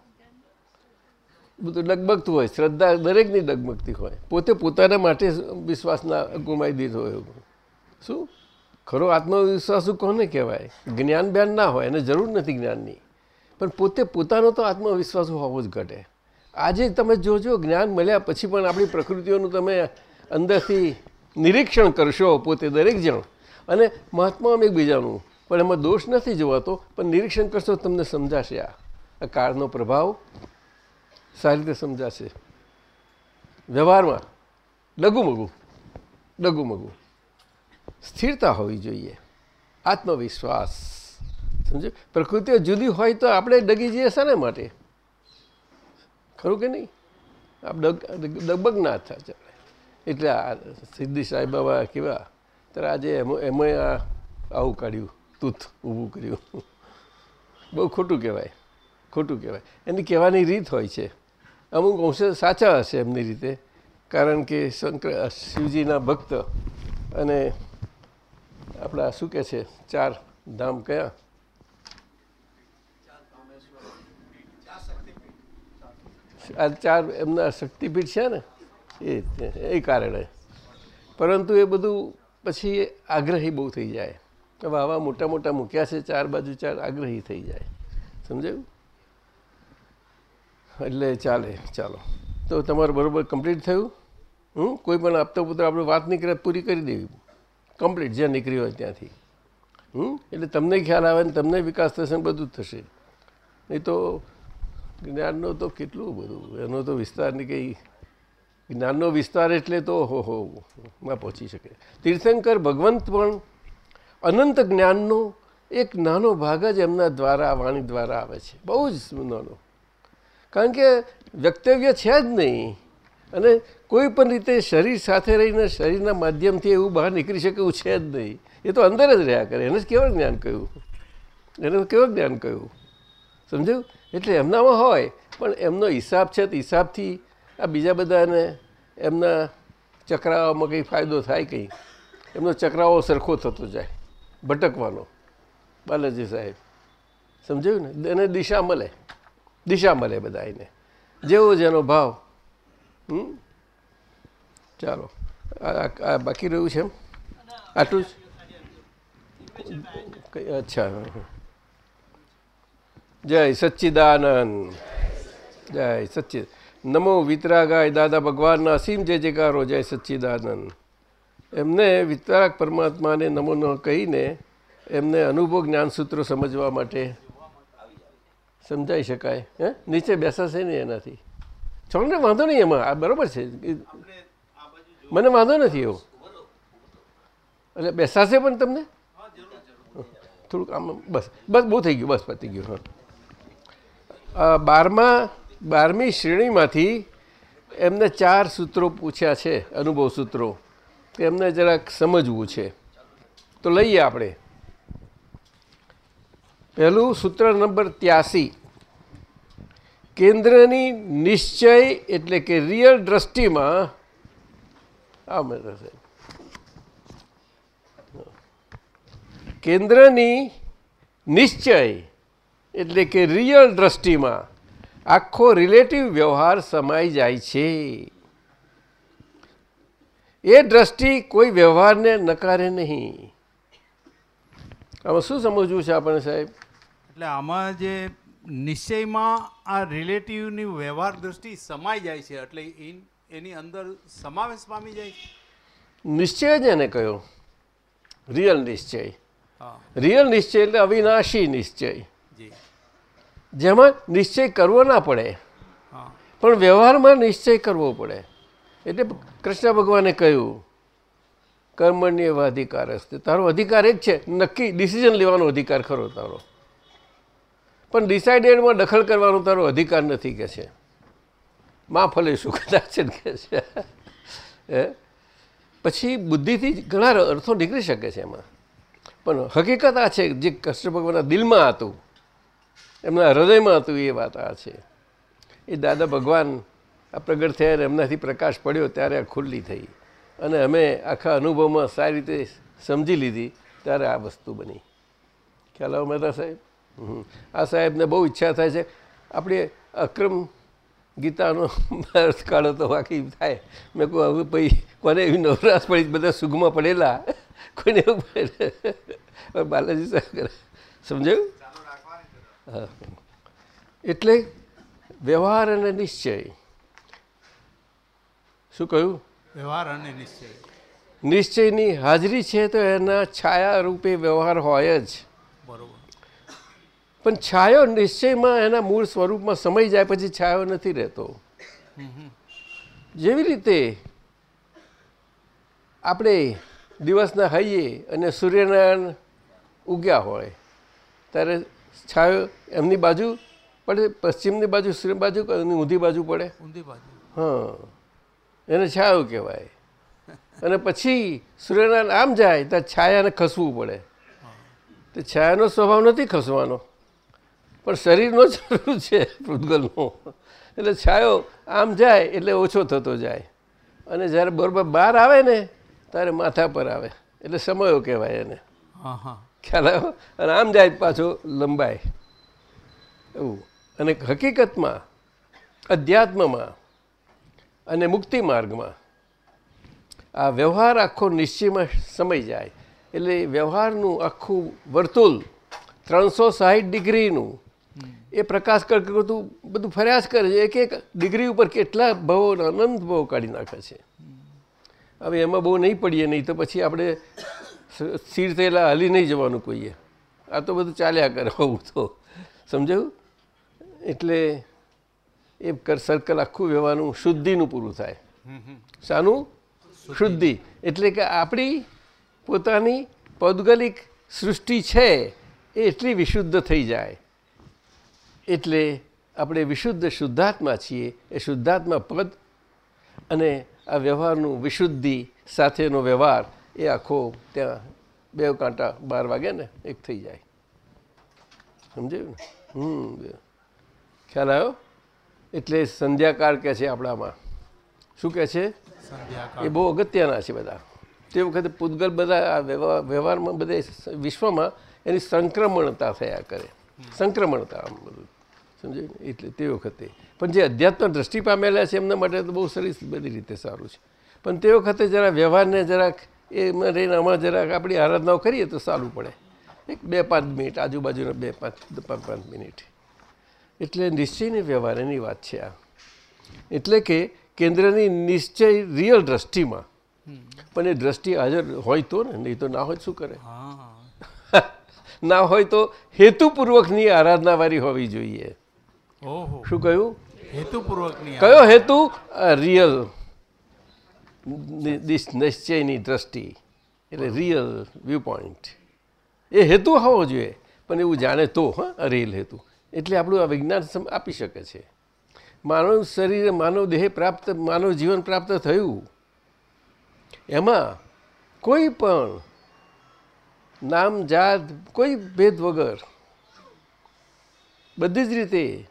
બધું ડગમગતું હોય, શ્રદ્ધા દરેકની ડગમગતી હોય. પોતે પોતાના માટે વિશ્વાસના ગુમાવી દીધો હોય શું? ખરો આત્મવિશ્વાસ કોને કહેવાય? જ્ઞાન બ્યાન ના હોય, એને જરૂર નથી જ્ઞાનની. પણ પોતે પોતાનો તો આત્મવિશ્વાસ હોવો જ ઘટે. આજે તમે જોજો, જ્ઞાન મળ્યા પછી પણ આપણી પ્રકૃતિઓનું તમે અંદરથી નિરીક્ષણ કરશો પોતે દરેક જણ. અને મહાત્મા એકબીજાનું. પણ એમાં દોષ નથી જોવાતો, પણ નિરીક્ષણ કરશો તમને સમજાશે આ. આ કાળનો પ્રભાવ સારી રીતે સમજાશે. વ્યવહારમાં ડગુમગું ડગુમગું સ્થિરતા હોવી જોઈએ. આત્મવિશ્વાસ. સમજો પ્રકૃતિઓ જુદી હોય તો આપણે ડગી જઈએ શાના માટે? ખરું કે નહીં? આપ ડગ ડગબગ ના થાય એટલે આ સિદ્ધિ સાંઈ બાબા કેવા? ત્યારે આજે એમાં એમાં આવું કાઢ્યું. તૂથ ઊભું કર્યું. બહુ ખોટું કહેવાય ખોટું કહેવાય. એની કહેવાની રીત હોય છે. અમુક અંશે સાચા હશે એમની રીતે, કારણ કે શંકર, શિવજીના ભક્ત અને આપણા શું કહે છે, ચાર ધામ કયા? આ ચાર એમના શક્તિપીઠ છે ને, એ એ કારણે. પરંતુ એ બધું પછી આગ્રહી બહુ થઈ જાય. હવે આવા મોટા મોટા મૂક્યા છે, ચાર બાજુ ચાર આગ્રહી થઈ જાય. સમજાયું? એટલે ચાલે, ચાલો. તો તમારું બરાબર કમ્પ્લીટ થયું? હમ? કોઈ પણ આપતો પુત્ર આપણે વાત નીકળે પૂરી કરી દેવી. કમ્પ્લીટ જ્યાં નીકળી હોય ત્યાંથી. હમ? એટલે તમને ખ્યાલ આવે ને તમને વિકાસ થશે ને બધું થશે. નહીં તો જ્ઞાનનો તો કેટલું બધું? એનો તો વિસ્તારની કંઈ. જ્ઞાનનો વિસ્તાર એટલે તો હો હો, માં પહોંચી શકે. તીર્થંકર ભગવંત પણ અનંત જ્ઞાનનો એક નાનો ભાગ જ એમના દ્વારા, વાણી દ્વારા આવે છે. બહુ જ નાનો. કારણ કે વક્તવ્ય છે જ નહીં. અને કોઈ પણ રીતે શરીર સાથે રહીને શરીરના માધ્યમથી એવું બહાર નીકળી શકે એવું છે જ નહીં. એ તો અંદર જ રહ્યા કરે. એને કેવું જ્ઞાન કહ્યું. એને કેવું જ્ઞાન કહ્યું. સમજ્યું? એટલે એમનામાં હોય, પણ એમનો હિસાબ છે તો હિસાબથી આ બીજા બધાને એમના ચક્રાવામાં કંઈ ફાયદો થાય કંઈ? એમનો ચક્રાવો સરખો થતો જાય. ભટકવાનો. બાલાજી સાહેબ, સમજાયું ને? એને દિશા મળે. દિશા મળે બધા એને. જેવો જેનો ભાવ. ચાલો. આ બાકી રહ્યું છે એમ? આટલું જ? અચ્છા. જય સચ્ચિદાનંદ. જય સચ્ચિદ નમો વિતરાગાય દાદા ભગવાનના અસીમ જય જયકારો જય સચ્ચિદાનંદ. એમને વિતરાક પરમાત્માને નમો ન કહીને એમને અનુભવ જ્ઞાનસૂત્રો સમજવા માટે સમજાઈ શકાય. હે? નીચે બેસાશે નહીં એનાથી. છોકરાને વાંધો નહીં એમાં. આ બરાબર છે. મને વાંધો નથી એવો. એટલે બેસાશે પણ તમને? થોડુંક આમ, બસ. બસ, બહુ થઈ ગયું. બસ, પતી ગયું. હા. બારમા, બારમી શ્રેણીમાંથી એમને ચાર સૂત્રો પૂછ્યા છે, અનુભવ સૂત્રો. કે એમને જરાક સમજવું છે. તો લઈએ આપણે. પહેલું સૂત્ર નંબર ત્યાસી. કેન્દ્રની નિશ્ચય એટલે કે રિયલ દ્રષ્ટિમાં આ મહેતા કેન્દ્રની નિશ્ચય એટલે કે રિયલ દ્રષ્ટિમાં આખો રિલેટિવ વ્યવહાર સમાઈ જાય છે. એ દ્રષ્ટિ કોઈ વ્યવહારને નકારે નહીં. આમાં શું સમજવું છે આપણે સાહેબ? એટલે આમાં જે નિશ્ચયમાં આ રિલેટિવની વ્યવહાર દ્રષ્ટિ સમાઈ જાય છે એટલે એની અંદર સમાવેશ પામી જાય છે. નિશ્ચય જ એને કહ્યો રિયલ નિશ્ચય. હા. રિયલ નિશ્ચય એટલે અવિનાશી નિશ્ચય. જી. જેમાં નિશ્ચય કરવો ના પડે. પણ વ્યવહારમાં નિશ્ચય કરવો પડે. એટલે કૃષ્ણ ભગવાને કહ્યું, કર્મણ્ય એવા અધિકાર હશે તારો અધિકાર એક છે. નક્કી ડિસિઝન લેવાનો અધિકાર ખરો તારો. પણ ડિસાઇડેડમાં દખલ કરવાનો તારો અધિકાર નથી કે છે. માં ફલે શું કદાચ કે છે. હે? પછી બુદ્ધિથી ઘણા અર્થો નીકળી શકે છે એમાં. પણ હકીકત આ છે જે કૃષ્ણ ભગવાનના દિલમાં હતું, એમના હૃદયમાં હતું એ વાત આ છે. એ દાદા ભગવાન પ્રગટ થયા એમનાથી પ્રકાશ પડ્યો ત્યારે આ ખુલ્લી થઈ. અને અમે આખા અનુભવમાં સારી રીતે સમજી લીધી, ત્યારે આ વસ્તુ બની. ખ્યાલ આવો મહેતા સાહેબ. આ સાહેબને બહુ ઈચ્છા થાય છે. આપણે અક્રમ ગીતાનો અર્થ કાઢો તો બાકી થાય. મેં કહું હવે પછી કોને એવી નવરાશ પડી બધા સુખમાં પડેલા. કોઈને એવું પડે. બાલાજી સાહેબ સમજાયું? હા. એટલે વ્યવહાર અને નિશ્ચય. શું કહ્યું? વ્યવહાર અને નિશ્ચય. નિશ્ચયની હાજરી છે તો એના છાયા રૂપે વ્યવહાર હોય જ. બરોબર. પણ છાયો નિશ્ચયમાં એના મૂળ સ્વરૂપમાં સમય જાય પછી છાયો નથી રહેતો. જેવી રીતે આપણે દિવસના હૈયે અને સૂર્યનારાયણ ઉગ્યા હોય ત્યારે છાયો એમની બાજુ પડે પશ્ચિમની બાજુ સૂર્ય બાજુ ઊંધી બાજુ પડે? ઊંધી બાજુ. હા. એને છાયો કહેવાય. અને પછી સૂર્યનારાયણ આમ જાય ત્યાં છાયાને ખસવું પડે. તો છાયાનો સ્વભાવ નથી ખસવાનો. પણ શરીરનો જરૂર છે પૂતગલનો એટલે છાયો આમ જાય એટલે ઓછો થતો જાય. અને જ્યારે બરોબર બહાર આવે ને ત્યારે માથા પર આવે. એટલે સમયો કહેવાય એને. ખ્યાલ આવ્યો? અને આમ જાય પાછો લંબાય એવું. અને હકીકતમાં અધ્યાત્મમાં અને મુક્તિ માર્ગમાં. આ વ્યવહાર આખો નિશ્ચયમાં સમય જાય. એટલે વ્યવહારનું આખું વર્તુલ ત્રણસો સાહીઠ ડિગ્રીનું એ પ્રકાશ કરતું બધું ફર્યા કરે છે. એક એક ડિગ્રી ઉપર કેટલા ભાવો અનંત ભાવો કાઢી નાખે છે. હવે એમાં બહુ નહીં પડીએ, નહીં તો પછી આપણે સ્થિર થયેલા હલી નહીં જવાનું કોઈએ. આ તો બધું ચાલ્યા કરે હોવું તો. સમજાયું? એટલે એ સર્કલ આખું વ્યવહારનું, શુદ્ધિનું પૂરું થાય. શાનું? શુદ્ધિ. એટલે કે આપણી પોતાની પૌદગલિક સૃષ્ટિ છે એ એટલી વિશુદ્ધ થઈ જાય. એટલે આપણે વિશુદ્ધ શુદ્ધાત્મા છીએ, એ શુદ્ધાત્મા પદ અને આ વ્યવહારનું વિશુદ્ધિ સાથેનો વ્યવહાર એ આખો ત્યાં બે કાંટા બાર વાગે ને એક થઈ જાય. સમજાયું ને? હમ ખ્યાલ આવ્યો? એટલે સંધ્યાકાળ કહે છે આપણામાં. શું કહે છે? એ બહુ અગત્યના છે બધા. તે વખતે પૂતગલ બધા વ્યવહારમાં બધે વિશ્વમાં એની સંક્રમણતા થયા કરે. સંક્રમણતા આમ બધું. સમજે એટલે તે વખતે. પણ જે અધ્યાત્મ દ્રષ્ટિ પામેલા છે એમના માટે તો બહુ સરસ બધી રીતે સારું છે. પણ તે વખતે જરા વ્યવહારને જરાક એમાં રહીને હમણાં જરાક આપણી આરાધનાઓ કરીએ તો સારું પડે. એક બે પાંચ મિનિટ આજુબાજુના બે પાંચ પાંચ મિનિટ. એટલે નિશ્ચયની વ્યવહાર એની વાત છે આ. એટલે કે કેન્દ્રની નિશ્ચય રિયલ દ્રષ્ટિમાં. પણ એ દ્રષ્ટિ હાજર હોય તો ને નહીં તો ના હોય શું કરે? ના હોય તો હેતુપૂર્વકની આરાધનાવાળી હોવી જોઈએ. શું કહ્યું? હેતુપૂર્વકની કયો હેતુ? રિયલ નિશ્ચયની દ્રષ્ટિ. એટલે રિયલ વ્યૂ પોઈન્ટ એ હેતુ હોવો જોઈએ પણ એવું જાણે તો હા રિયલ હેતુ. એટલે આપણું આ વિજ્ઞાન આપી શકે છે. માનવ શરીર, માનવ દેહ પ્રાપ્ત, માનવ જીવન પ્રાપ્ત થયું. એમાં કોઈ પણ નામ, જાત, કોઈ ભેદ વગર બધી જ રીતે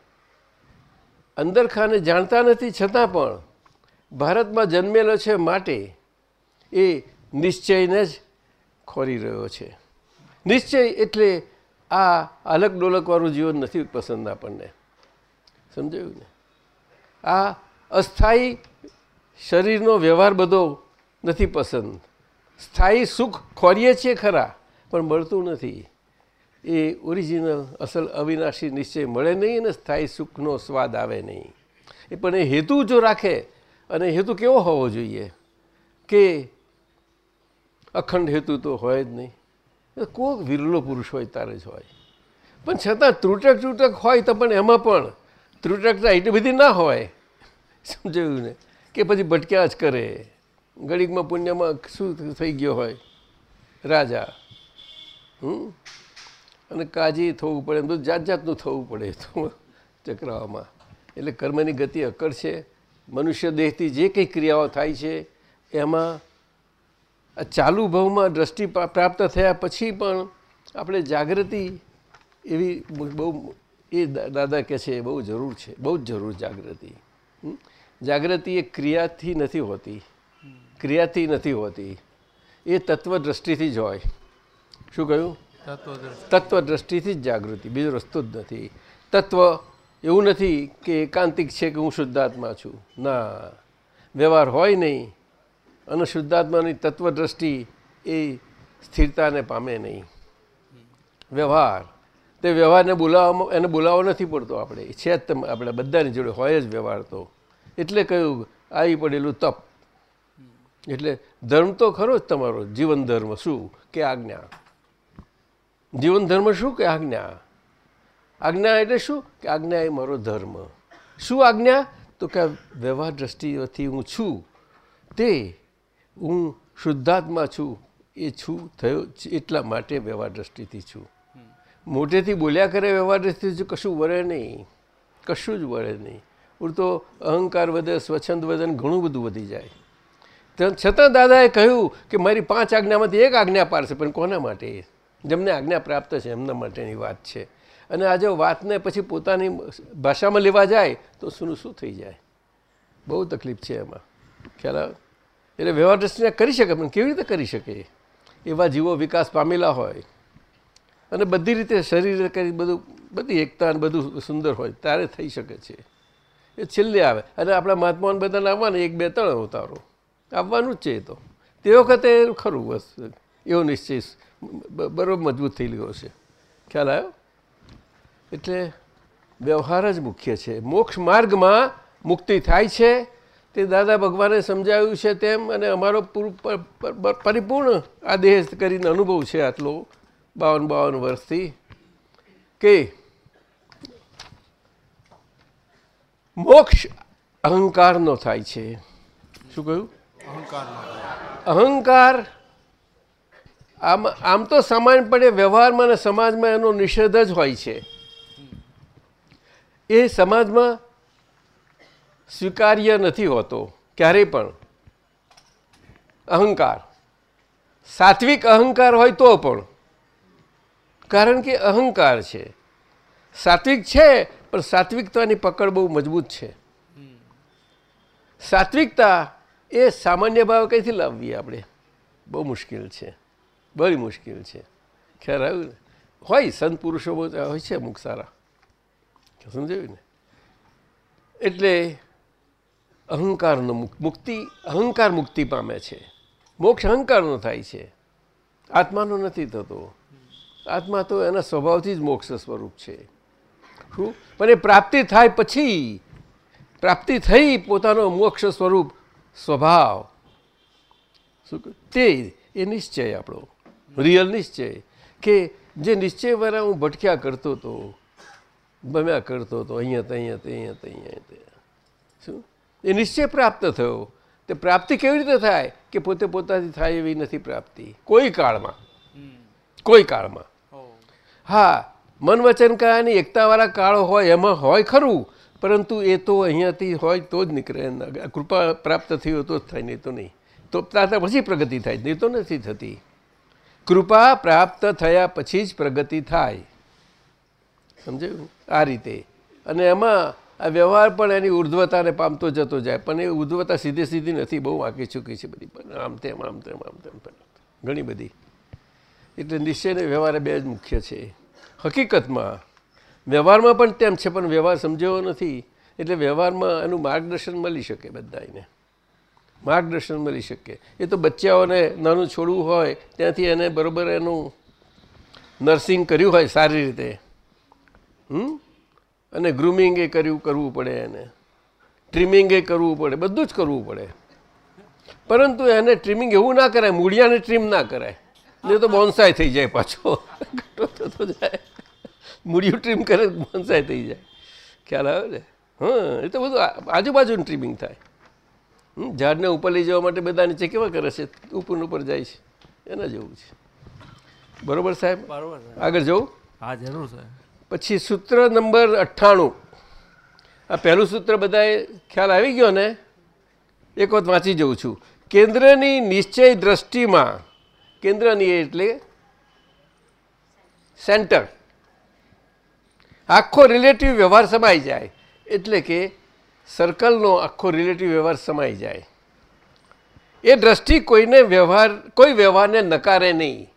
અંદરખાને જાણતા નથી, છતાં પણ ભારતમાં જન્મેલો છે માટે એ નિશ્ચયને જ ખોરી રહ્યો છે. નિશ્ચય એટલે આ અલગ ડોલકવાળું જીવન નથી પસંદ આપણને. સમજાયું ને? આ અસ્થાયી શરીરનો વ્યવહાર બધો નથી પસંદ. સ્થાયી સુખ ખોરીએ છીએ ખરા, પણ મળતું નથી. એ ઓરિજિનલ અસલ અવિનાશી નિશ્ચય મળે નહીં અને સ્થાયી સુખનો સ્વાદ આવે નહીં. એ પણ એ હેતુ જો રાખે, અને હેતુ કેવો હોવો જોઈએ? કે અખંડ હેતુ તો હોય જ નહીં. કોક વિરલો પુરુષ હોય તારે જ હોય. પણ છતાં ત્રુટક ત્રુટક હોય તો પણ એમાં પણ ત્રુટકતા એટલી બધી ના હોય. સમજાયું ને? કે પછી ભટક્યા જ કરે. ગળીકમાં પુણ્યમાં શું થઈ ગયો હોય? રાજા. હમ? અને કાજી થવું પડે એમ તો જાત જાતનું થવું પડે તો ચક્રાવામાં. એટલે કર્મની ગતિ અકળ છે મનુષ્ય દેહથી જે કંઈ ક્રિયાઓ થાય છે, એમાં ચાલુ ભાવમાં દ્રષ્ટિ પ્રાપ્ત થયા પછી પણ આપણે જાગૃતિ એવી બહુ એ દાદા કહે છે બહુ જરૂર છે બહુ જ જરૂર જાગૃતિ. જાગૃતિ એ ક્રિયાથી નથી હોતી. ક્રિયાથી નથી હોતી. એ તત્વદ્રષ્ટિથી જ હોય. શું કહ્યું? તત્વદ્રષ્ટિથી જ જાગૃતિ બીજો રસ્તો જ નથી. તત્વ એવું નથી કે એકાંતિક છે કે હું શુદ્ધાત્મા છું. ના. વ્યવહાર હોય નહીં. અને શુદ્ધાત્માની તત્વ દ્રષ્ટિ એ સ્થિરતાને પામે નહીં. વ્યવહાર. તે વ્યવહારને બોલાવવામાં એને બોલાવવો નથી પડતો આપણે. છે જ તમે આપણે બધાની જોડે હોય જ વ્યવહાર તો. એટલે કહ્યું, આવી પડેલું તપ. એટલે ધર્મ તો ખરો જ તમારો. જીવન ધર્મ શું? કે આજ્ઞા? જીવન ધર્મ શું કે આજ્ઞા? આજ્ઞા એટલે શું? કે આજ્ઞા એ મારો ધર્મ. શું આજ્ઞા? તો કે વ્યવહાર દ્રષ્ટિથી હું છું. તે હું શુદ્ધાત્મા છું, એ છું, થયો એટલા માટે વ્યવહાર દ્રષ્ટિથી છું. મોટેથી બોલ્યા કરે વ્યવહાર દ્રષ્ટિથી કશું વળે નહીં. કશું જ વળે નહીં. ઉડતો અહંકાર વધે, સ્વચ્છંદ વધે ઘણું બધું વધી જાય. છતાં દાદાએ કહ્યું કે મારી પાંચ આજ્ઞામાંથી એક આજ્ઞા પાડશે, પણ કોના માટે? જેમને આજ્ઞા પ્રાપ્ત છે, એમના માટેની વાત છે. અને આ જો વાતને પછી પોતાની ભાષામાં લેવા જાય, તો શું શું થઈ જાય? બહુ તકલીફ છે એમાં. ખ્યાલ એટલે વ્યવહાર દ્રષ્ટિને કરી શકે, પણ કેવી રીતે કરી શકે? એવા જીવો વિકાસ પામેલા હોય. અને બધી રીતે શરીર કરી બધું, બધી એકતા અને બધું સુંદર હોય, ત્યારે થઈ શકે છે. એ છેલ્લે આવે. અને આપણા મહાત્માઓને બધાને આવવાને, એક બે ત્રણ અવતારો. આવવાનું જ છે એ તો. તે વખતે ખરું બસ. એવો નિશ્ચય બરોબર મજબૂત થઈ ગયો છે ખ્યાલ આવ્યો? એટલે વ્યવહાર જ મુખ્ય છે. મોક્ષ માર્ગમાં મુક્તિ થાય છે તે દાદા ભગવાને સમજાવ્યું છે તેમ અને અમારો પરિપૂર્ણ આ દેહ કરીને અનુભવ છે આટલો બાવન બાવન વર્ષથી કે મોક્ષ અહંકારનો થાય છે. શું કહ્યું? અહંકાર આમ આમ તો સામાન્યપણે વ્યવહારમાં અને સમાજમાં એનો નિષેધ જ હોય છે. એ સમાજમાં સ્વીકાર્ય નથી હોતો, ક્યારેય પણ. અહંકાર. સાત્વિક અહંકાર હોય તો પણ. કારણ કે અહંકાર છે. સાત્વિક છે, પણ સાત્વિકતાની પકડ બહુ મજબૂત છે. સાત્વિકતા એ સામાન્ય ભાવ કંઈથી લાવવી આપણે? બહુ મુશ્કેલ છે. બહુ મુશ્કેલ છે. ખ્યાલ આવ્યું હોય, સંત પુરુષો બહુ, હોય છે અમુક સારા. સમજાયું ને? એટલે અહંકારનો મુક્તિ, અહંકાર મુક્તિ પામે છે. મોક્ષ અહંકારનો થાય છે. આત્માનો નથી થતો. આત્મા તો એના સ્વભાવથી જ મોક્ષ સ્વરૂપ છે. શું? પણ એ પ્રાપ્તિ થાય પછી, પ્રાપ્તિ થઈ પોતાનો મોક્ષ સ્વરૂપ, સ્વભાવ. શું? તે, એ નિશ્ચય આપણો. રિયલ નિશ્ચય. કે જે નિશ્ચય વાળા હું ભટક્યા કરતો હતો બમ્યા કરતો હતો અહીંયા ત્યાં અહીંયા અહીંયા તો, અહીંયા શું? એ નિશ્ચય પ્રાપ્ત થયો. તે પ્રાપ્તિ કેવી રીતે થાય? કે પોતે પોતાથી થાય એવી નથી પ્રાપ્તિ. કોઈ કાળમાં. કોઈ કાળમાં. હા. મન વચન કાયાની એકતાવાળા કાળો હોય એમાં હોય ખરું પરંતુ એ તો અહીંયાથી હોય તો જ નીકળે. કૃપા પ્રાપ્ત થઈ તો જ થાય નહીં તો નહીં. તો ત્યાર પછી પ્રગતિ થાય નહીં તો નથી થતી. કૃપા પ્રાપ્ત થયા પછી જ પ્રગતિ થાય. સમજાયું? આ રીતે. અને એમાં આ વ્યવહાર પણ એની ઉર્ધ્વતાને પામતો જતો જાય, પણ એ ઉર્ધ્વતા સીધી સીધી નથી, બહુ વાંકી ચૂકી છે બધી, પણ આમ તેમ આમ તેમ આમ તેમ ઘણી બધી. એટલે નિશ્ચય અને વ્યવહાર બે જ મુખ્ય છે. હકીકતમાં, વ્યવહારમાં પણ તેમ છે, પણ વ્યવહાર સમજાયો નથી, એટલે વ્યવહારમાં એનું માર્ગદર્શન મળી શકે બધાને માર્ગદર્શન મળી શકે. એ તો બચ્ચાઓને નાનું છોડવું હોય, ત્યાંથી એને બરોબર એનું નર્સિંગ કર્યું હોય સારી રીતે. હમ? અને ગ્રુમિંગ એ કર્યું કરવું પડે એને. ટ્રીમિંગ એ કરવું પડે બધું જ કરવું પડે. પરંતુ એને ટ્રીમિંગ એવું ના કરાય મૂળિયાને ટ્રીમ ના કરાય. નહીં તો બોન્સાય થઈ જાય પાછો. ઘટો થતો જાય. મૂળિયું ટ્રીમ કરે બોન્સાય થઈ જાય. ખ્યાલ આવે ને? હં એ તો બધું આજુબાજુનું ટ્રીમિંગ થાય. ઝાડને ઉપર લઈ જવા માટે બધા નીચે કેવા કરે છે? ઉપર ઉપર જાય છે. એના જેવું છે. બરોબર સાહેબ? બરોબર આગળ જવું? હા જરૂર સર પછી સૂત્ર નંબર અઠ્ઠાણું. આ પહેલું સૂત્ર બધાએ ખ્યાલ આવી ગયો ને? એક વખત વાંચી જઉં છું. કેન્દ્રની નિશ્ચય દ્રષ્ટિમાં, કેન્દ્રની એટલે સેન્ટર. આખો રિલેટિવ વ્યવહાર સમાઈ જાય. એટલે કે સર્કલનો આખો રિલેટિવ વ્યવહાર સમાઈ જાય. એ દ્રષ્ટિ કોઈને વ્યવહાર, કોઈ વ્યવહારને નકારે નહીં.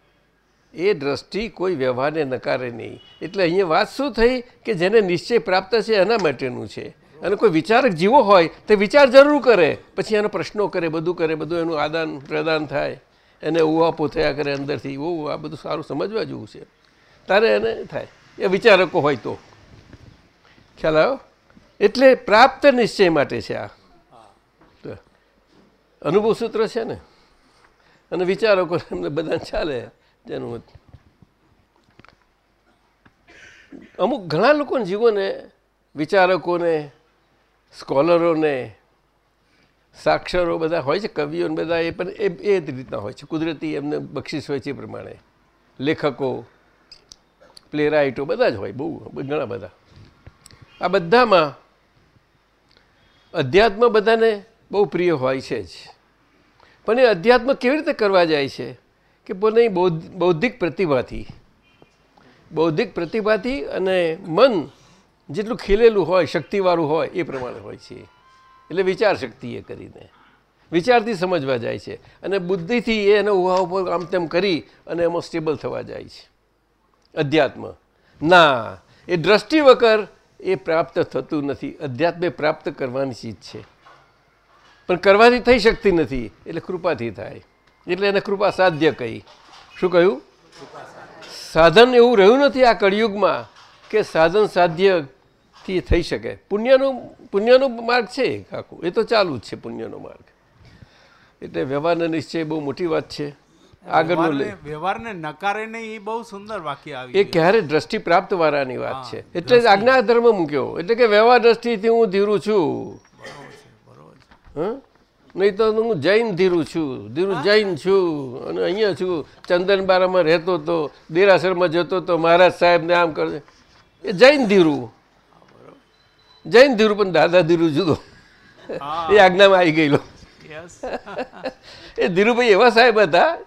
એ દ્રષ્ટિ કોઈ વ્યવહારને નકારે નહીં. એટલે અહીંયા વાત શું થઈ? કે જેને નિશ્ચય પ્રાપ્ત છે એના માટેનું છે. અને કોઈ વિચારક જીવો હોય, તે વિચાર જરૂર કરે. પછી એનો પ્રશ્નો કરે, બધું કરે, બધું એનું આદાન પ્રદાન થાય. એને ઉહાપો થયા કરે અંદરથી. ઓ, આ બધું સારું સમજવા જેવું છે. તારે એને થાય. એ વિચારકો હોય તો. ખ્યાલ આવ્યો? એટલે પ્રાપ્ત નિશ્ચય માટે છે આ. અનુભવ સૂત્ર છે ને? અને વિચારકો એમને બધાને ચાલે. જેનું અમુક ઘણા લોકોને જીવોને, વિચારકોને, સ્કોલરોને, સાક્ષરો બધા હોય છે કવિઓને બધા એ પણ એ એ જ રીતના હોય છે. કુદરતી એમને બક્ષિસ હોય છે એ પ્રમાણે. લેખકો, પ્લેરાઇટો બધા જ હોય, બહુ, ઘણા બધા. આ બધામાં અધ્યાત્મ બધાને બહુ પ્રિય હોય છે જ. પણ એ અધ્યાત્મ કેવી રીતે કરવા જાય છે? કે પોતાની બૌદ્ધ, બૌદ્ધિક પ્રતિભાથી બૌદ્ધિક પ્રતિભાથી અને મન જેટલું ખીલેલું હોય, શક્તિવાળું હોય, એ પ્રમાણે હોય છે. એટલે વિચાર શક્તિ એ કરીને. વિચારથી સમજવા જાય છે. અને બુદ્ધિથી એ એનો ઉહા ઉપર આમ તેમ કરી અને એમાં સ્ટેબલ થવા જાય છે. અધ્યાત્મ. ના, એ દ્રષ્ટિ વગર એ પ્રાપ્ત થતું નથી. અધ્યાત્મે પ્રાપ્ત કરવાની ચીજ છે. પણ કરવાથી થઈ શકતી નથી. એટલે કૃપાથી થાય. એટલે એને કૃપા સાધ્ય કહી. શું કહ્યું? સાધન એવું રહ્યું નથી આ કળિયુગમાં કે સાધન સાધ્યથી થઈ શકે. પુણ્યનો પુણ્યનો માર્ગ છે કાકું એ તો ચાલુ જ છે પુણ્યનો માર્ગ. એટલે વ્યવહારનો નિશ્ચય બહુ મોટી વાત છે. આગળનું વ્યવહારને નકારે નહીં એ બહુ સુંદર વાક્ય આવી એ ક્યારે દ્રષ્ટિ પ્રાપ્ત વાળાની વાત છે. એટલે જ આજ્ઞા ધર્મ મૂક્યો. એટલે કે વ્યવહાર દ્રષ્ટિથી હું ધીરું છું. હં? નહીં તો હું જૈન ધીરું છું ધીરુ જૈન છું. અને અહીંયા છું ચંદનબારામાં રહેતો હતો દેરાસરમાં જતો હતો મહારાજ સાહેબને આમ કરે એ જૈન ધીરુ. જૈન ધીરુ પણ દાદા ધીરુ જુદો. એ આજ્ઞામાં આવી ગયેલો. એ ધીરુભાઈ એવા સાહેબ હતા.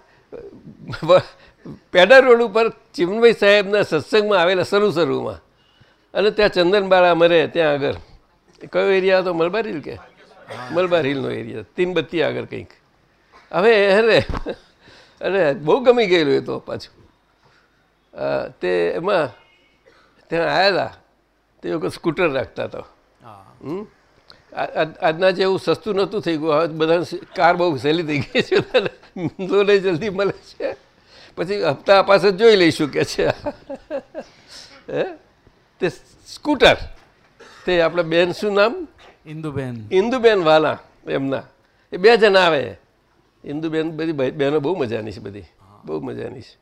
પેડા રોડ ઉપર ચિમનભાઈ સાહેબના સત્સંગમાં આવેલા શરૂ શરૂમાં અને ત્યાં ચંદનબાળા મરે ત્યાં આગળ. કયો એરિયા હતો મલબારી કે? મલબાર હિલનો એરિયા તીન બત્તી આગળ કંઈક. હવે અરે અરે બહુ ગમી ગયેલું એ તો પાછું. તે એમાં ત્યાં આવ્યા તે વખત સ્કૂટર રાખતા હતા આજના જેવું સસ્તું નહોતું થઈ ગયું હવે બધા કાર બહુ સહેલી થઈ ગઈ છે. લોને જલ્દી મળે છે. પછી હપ્તા પાસે જોઈ લઈશું કે છે? તે સ્કૂટર. તે આપણે બેન શું નામ? ઇન્દુબેન. ઇન્દુબેન વાલા એમના. એ બે જણા આવે. ઇન્દુબેન બધી બહેનો બહુ મજાની છે બધી. બહુ મજાની છે.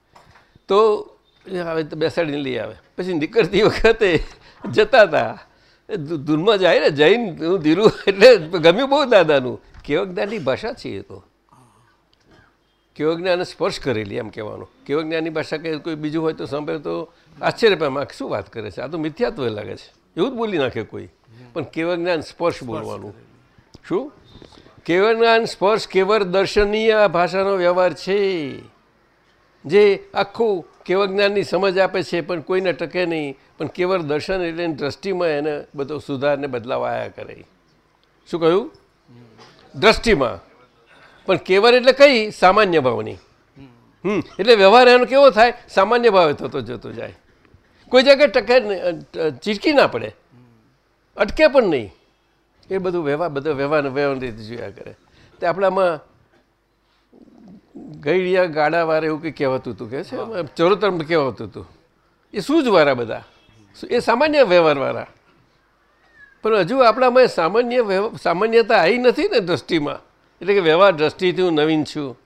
તો આવે તો બેસાડીને લઈ આવે. પછી નીકળતી વખતે જતા હતા એ ધૂનમાં જાય ને જૈન હું ધીરું એટલે ગમ્યું બહુ દાદાનું. કેવજ્ઞાનની ભાષા છે એ તો. કેવજ્ઞાને સ્પર્શ કરેલી એમ કહેવાનું. કેવજ્ઞાનની ભાષા કે કોઈ બીજું હોય તો સાંભળે તો આશ્ચર્ય આ શું વાત કરે છે? આ તો મિથ્યાત્વ લાગે છે. એવું જ બોલી નાખે કોઈ. પણ કેવળ જ્ઞાન સ્પર્શ બોલવાનું. શું? કેવળ જ્ઞાન સ્પર્શ કેવળ દર્શનીય આ ભાષાનો વ્યવહાર છે. જે આખું કેવળ જ્ઞાનની સમજ આપે છે પણ કોઈને ટકે નહીં. પણ કેવળ દર્શન એટલે દ્રષ્ટિમાં એને બધો સુધારને બદલાવ આવ્યા કરે. શું કહ્યું? દ્રષ્ટિમાં. પણ કેવળ એટલે કઈ? સામાન્ય ભાવની. હમ. એટલે વ્યવહાર એનો કેવો થાય? સામાન્ય ભાવે થતો જતો જાય. કોઈ જગ્યાએ ટકે અ, ના પડે. અટકે પણ નહીં. એ બધું વ્યવહાર બધો વ્યવહાર વ્યવહાર રીતે જોયા કરે. તે આપણામાં ગઈડિયા ગાડાવાળા એવું કંઈ કહેવાતું હતું કે છે? ચરોતર કહેવાતું હતું. એ સૂઝવાળા બધા? એ સામાન્ય વ્યવહારવાળા પણ હજુ આપણામાં સામાન્ય સામાન્યતા આવી નથી ને દ્રષ્ટિમાં. એટલે કે વ્યવહાર દ્રષ્ટિથી હું નવીન છું.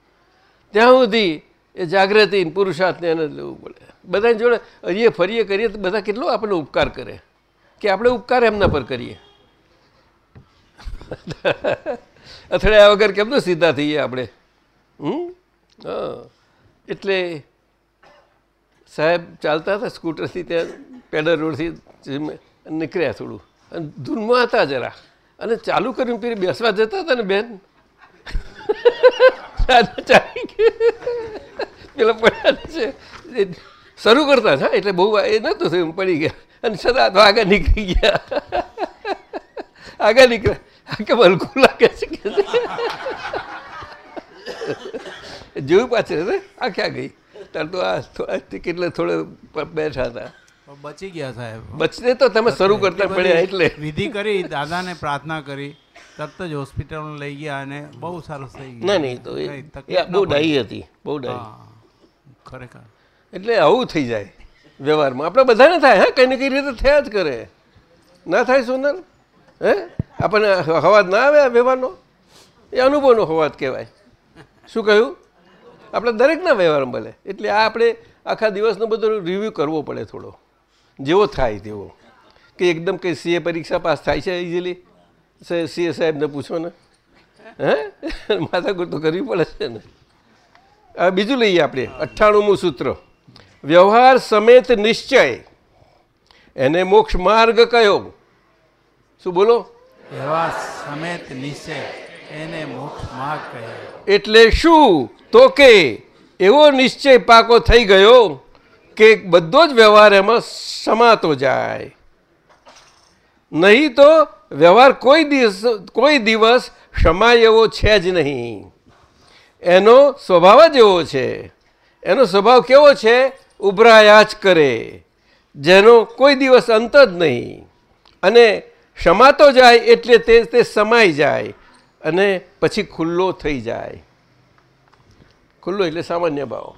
ત્યાં સુધી એ જાગૃતિ પુરુષાર્થને એને લેવું પડે. બધાની જોડે હરીએ ફરીએ કરીએ તો બધા કેટલો આપણને ઉપકાર કરે. કે આપણે ઉપકાર એમના પર કરીએ. અથડાયા વગર કેમનું સીધા થઈએ આપણે? હમ? હા. એટલે સાહેબ ચાલતા હતા સ્કૂટરથી ત્યાં પેડર રોડથી નીકળ્યા થોડું. અને ધૂનમાં હતા જરા. અને ચાલુ કર્યું પેલી બેસવા જતા હતા ને બેન. પેલા પડ્યા છે. શરૂ કરતા હતા, એટલે બહુ એ નહોતું થયું, પડી ગયા. અને સદા તો આગળ નીકળી ગયા. આગળ નીકળ્યા કે હલકું લાગે છે કે જોયું પાછળ રે આ ક્યાં ગઈ? તાર તો આ થોડા કેટલે થોડે બેઠા હતા. બચી ગયા સાહેબ. બચને તો તમે શરૂ કરતા પડ્યા એટલે. વિધિ કરી દાદાને પ્રાર્થના કરી તરત જ હોસ્પિટલમાં લઈ ગયા અને બહુ સારું થઈ ગયું. ના નહીં તો એ બહુ ડાઈ હતી. બહુ ડાઈ. ખરેખર. એટલે આવું થઈ જાય. વ્યવહારમાં. આપણે બધાને થાય, હા? કંઈ ને કઈ રીતે થયા જ કરે. ના થાય સોનલ? હે? આપણને અવાજ ના આવે આ વ્યવહારનો? એ અનુભવનો અવાજ કહેવાય. શું કહ્યું? આપણે દરેકના વ્યવહારમાં મળે એટલે આ આપણે આખા દિવસનો બધો રિવ્યૂ કરવો પડે થોડો. જેવો થાય તેવો. કે એકદમ કંઈ સીએ પરીક્ષા પાસ થાય છે ઇઝીલી સીએ સાહેબને પૂછો ને. હે? માથાકૂટ તો કરવી પડે છે ને. હવે બીજું લઈએ આપણે. અઠ્ઠાણુંમું સૂત્ર. વ્યવહાર સમેત નિશ્ચય. એને મોક્ષ માર્ગ કયો? શું બોલો? વ્યવહાર સમેત નિશ્ચય એને મોક્ષ માર્ગ કયો એટલે શું? તો કે એવો નિશ્ચય પાકો થઈ ગયો કે બધો જ વ્યવહાર એમાં સમાતો જાય. નહીં તો વ્યવહાર કોઈ દિવસ કોઈ દિવસ સમાય એવો છે જ નહીં. એનો સ્વભાવ જ એવો છે. એનો સ્વભાવ કેવો છે? ઉભરાયા જ કરે, જેનો કોઈ દિવસ અંત જ નહીં. અને સમાતો જાય એટલે તે તે સમાઈ જાય અને પછી ખુલ્લો થઈ જાય. ખુલ્લો એટલે સામાન્ય ભાવ.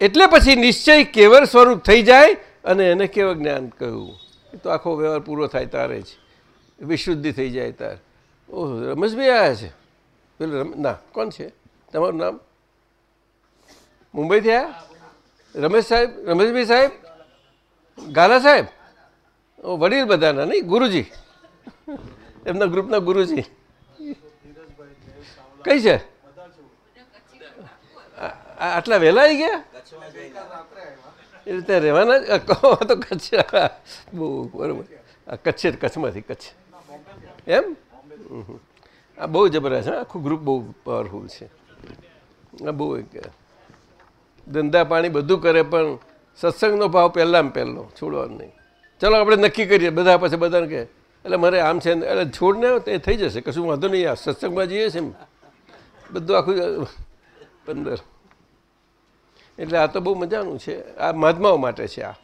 એટલે પછી નિશ્ચય કેવળ સ્વરૂપ થઈ જાય અને એને કેવળ જ્ઞાન કહ્યું. એ તો આખો વ્યવહાર પૂરો થાય તારે જ. વિશુદ્ધિ થઈ જાય તાર. ઓહ, રમેશભાઈ આવ્યા છે. પેલું ના, કોણ છે? તમારું નામ? મુંબઈથી આવ્યા રમેશ સાહેબ, રમેશભાઈ સાહેબ? ગાલા સાહેબ? વડીલ બધાના, નહીં, ગુરુજી. એમના ગ્રુપના ગુરુજી. કઈ છે? આટલા વહેલા આવી ગયા? એ રીતે રહેવાના? તો કચ્છ બહુ બરોબર. કચ્છ કચ્છમાંથી કચ્છ. એમ. આ બહુ જબરદસ્ત આખું ગ્રુપ બહુ પાવરફુલ છે. આ બહુ એક ધંધા પાણી બધું કરે, પણ સત્સંગનો ભાવ પહેલાં પહેલો, છોડવાનો નહીં. ચલો આપણે નક્કી કરીએ, બધા પછી બધાને કહે, એટલે મારે આમ છે એટલે છોડને તે થઈ જશે, કશું વાંધો નહીં, આ સત્સંગમાં જઈએ છે એમ. બધું આખું, પંદર. એટલે આ તો બહુ મજાનું છે, આ મહાત્માઓ માટે છે આ.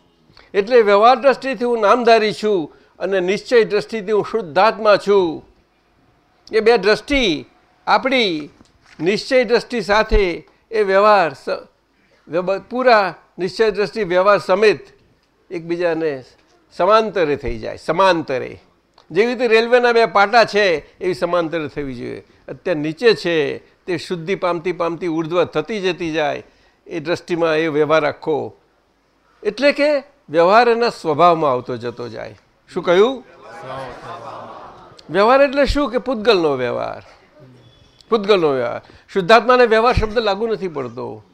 એટલે વ્યવહાર દ્રષ્ટિથી હું નામધારી છું અને નિશ્ચય દ્રષ્ટિથી હું શુદ્ધાત્મા છું. એ બે દ્રષ્ટિ આપણી નિશ્ચય દ્રષ્ટિ સાથે એ વ્યવહાર પૂરા નિશ્ચય દ્રષ્ટિ વ્યવહાર સમેત એકબીજાને સમાંતરે થઈ જાય, સમાંતરે. જેવી રીતે રેલવેના બે પાટા છે, એવી સમાંતરે થવી જોઈએ. અત્યારે નીચે છે, તે શુદ્ધિ પામતી પામતી ઉર્ધ્વ થતી જતી જાય, એ દ્રષ્ટિમાં એ વ્યવહાર આખો. એટલે કે વ્યવહાર એના સ્વભાવમાં આવતો જતો જાય. શું કહ્યું? વ્યવહાર એટલે શું? કે પૂતગલનો વ્યવહાર. પૂતગલનો વ્યવહાર. શુદ્ધાત્માને વ્યવહાર શબ્દ લાગુ નથી પડતો.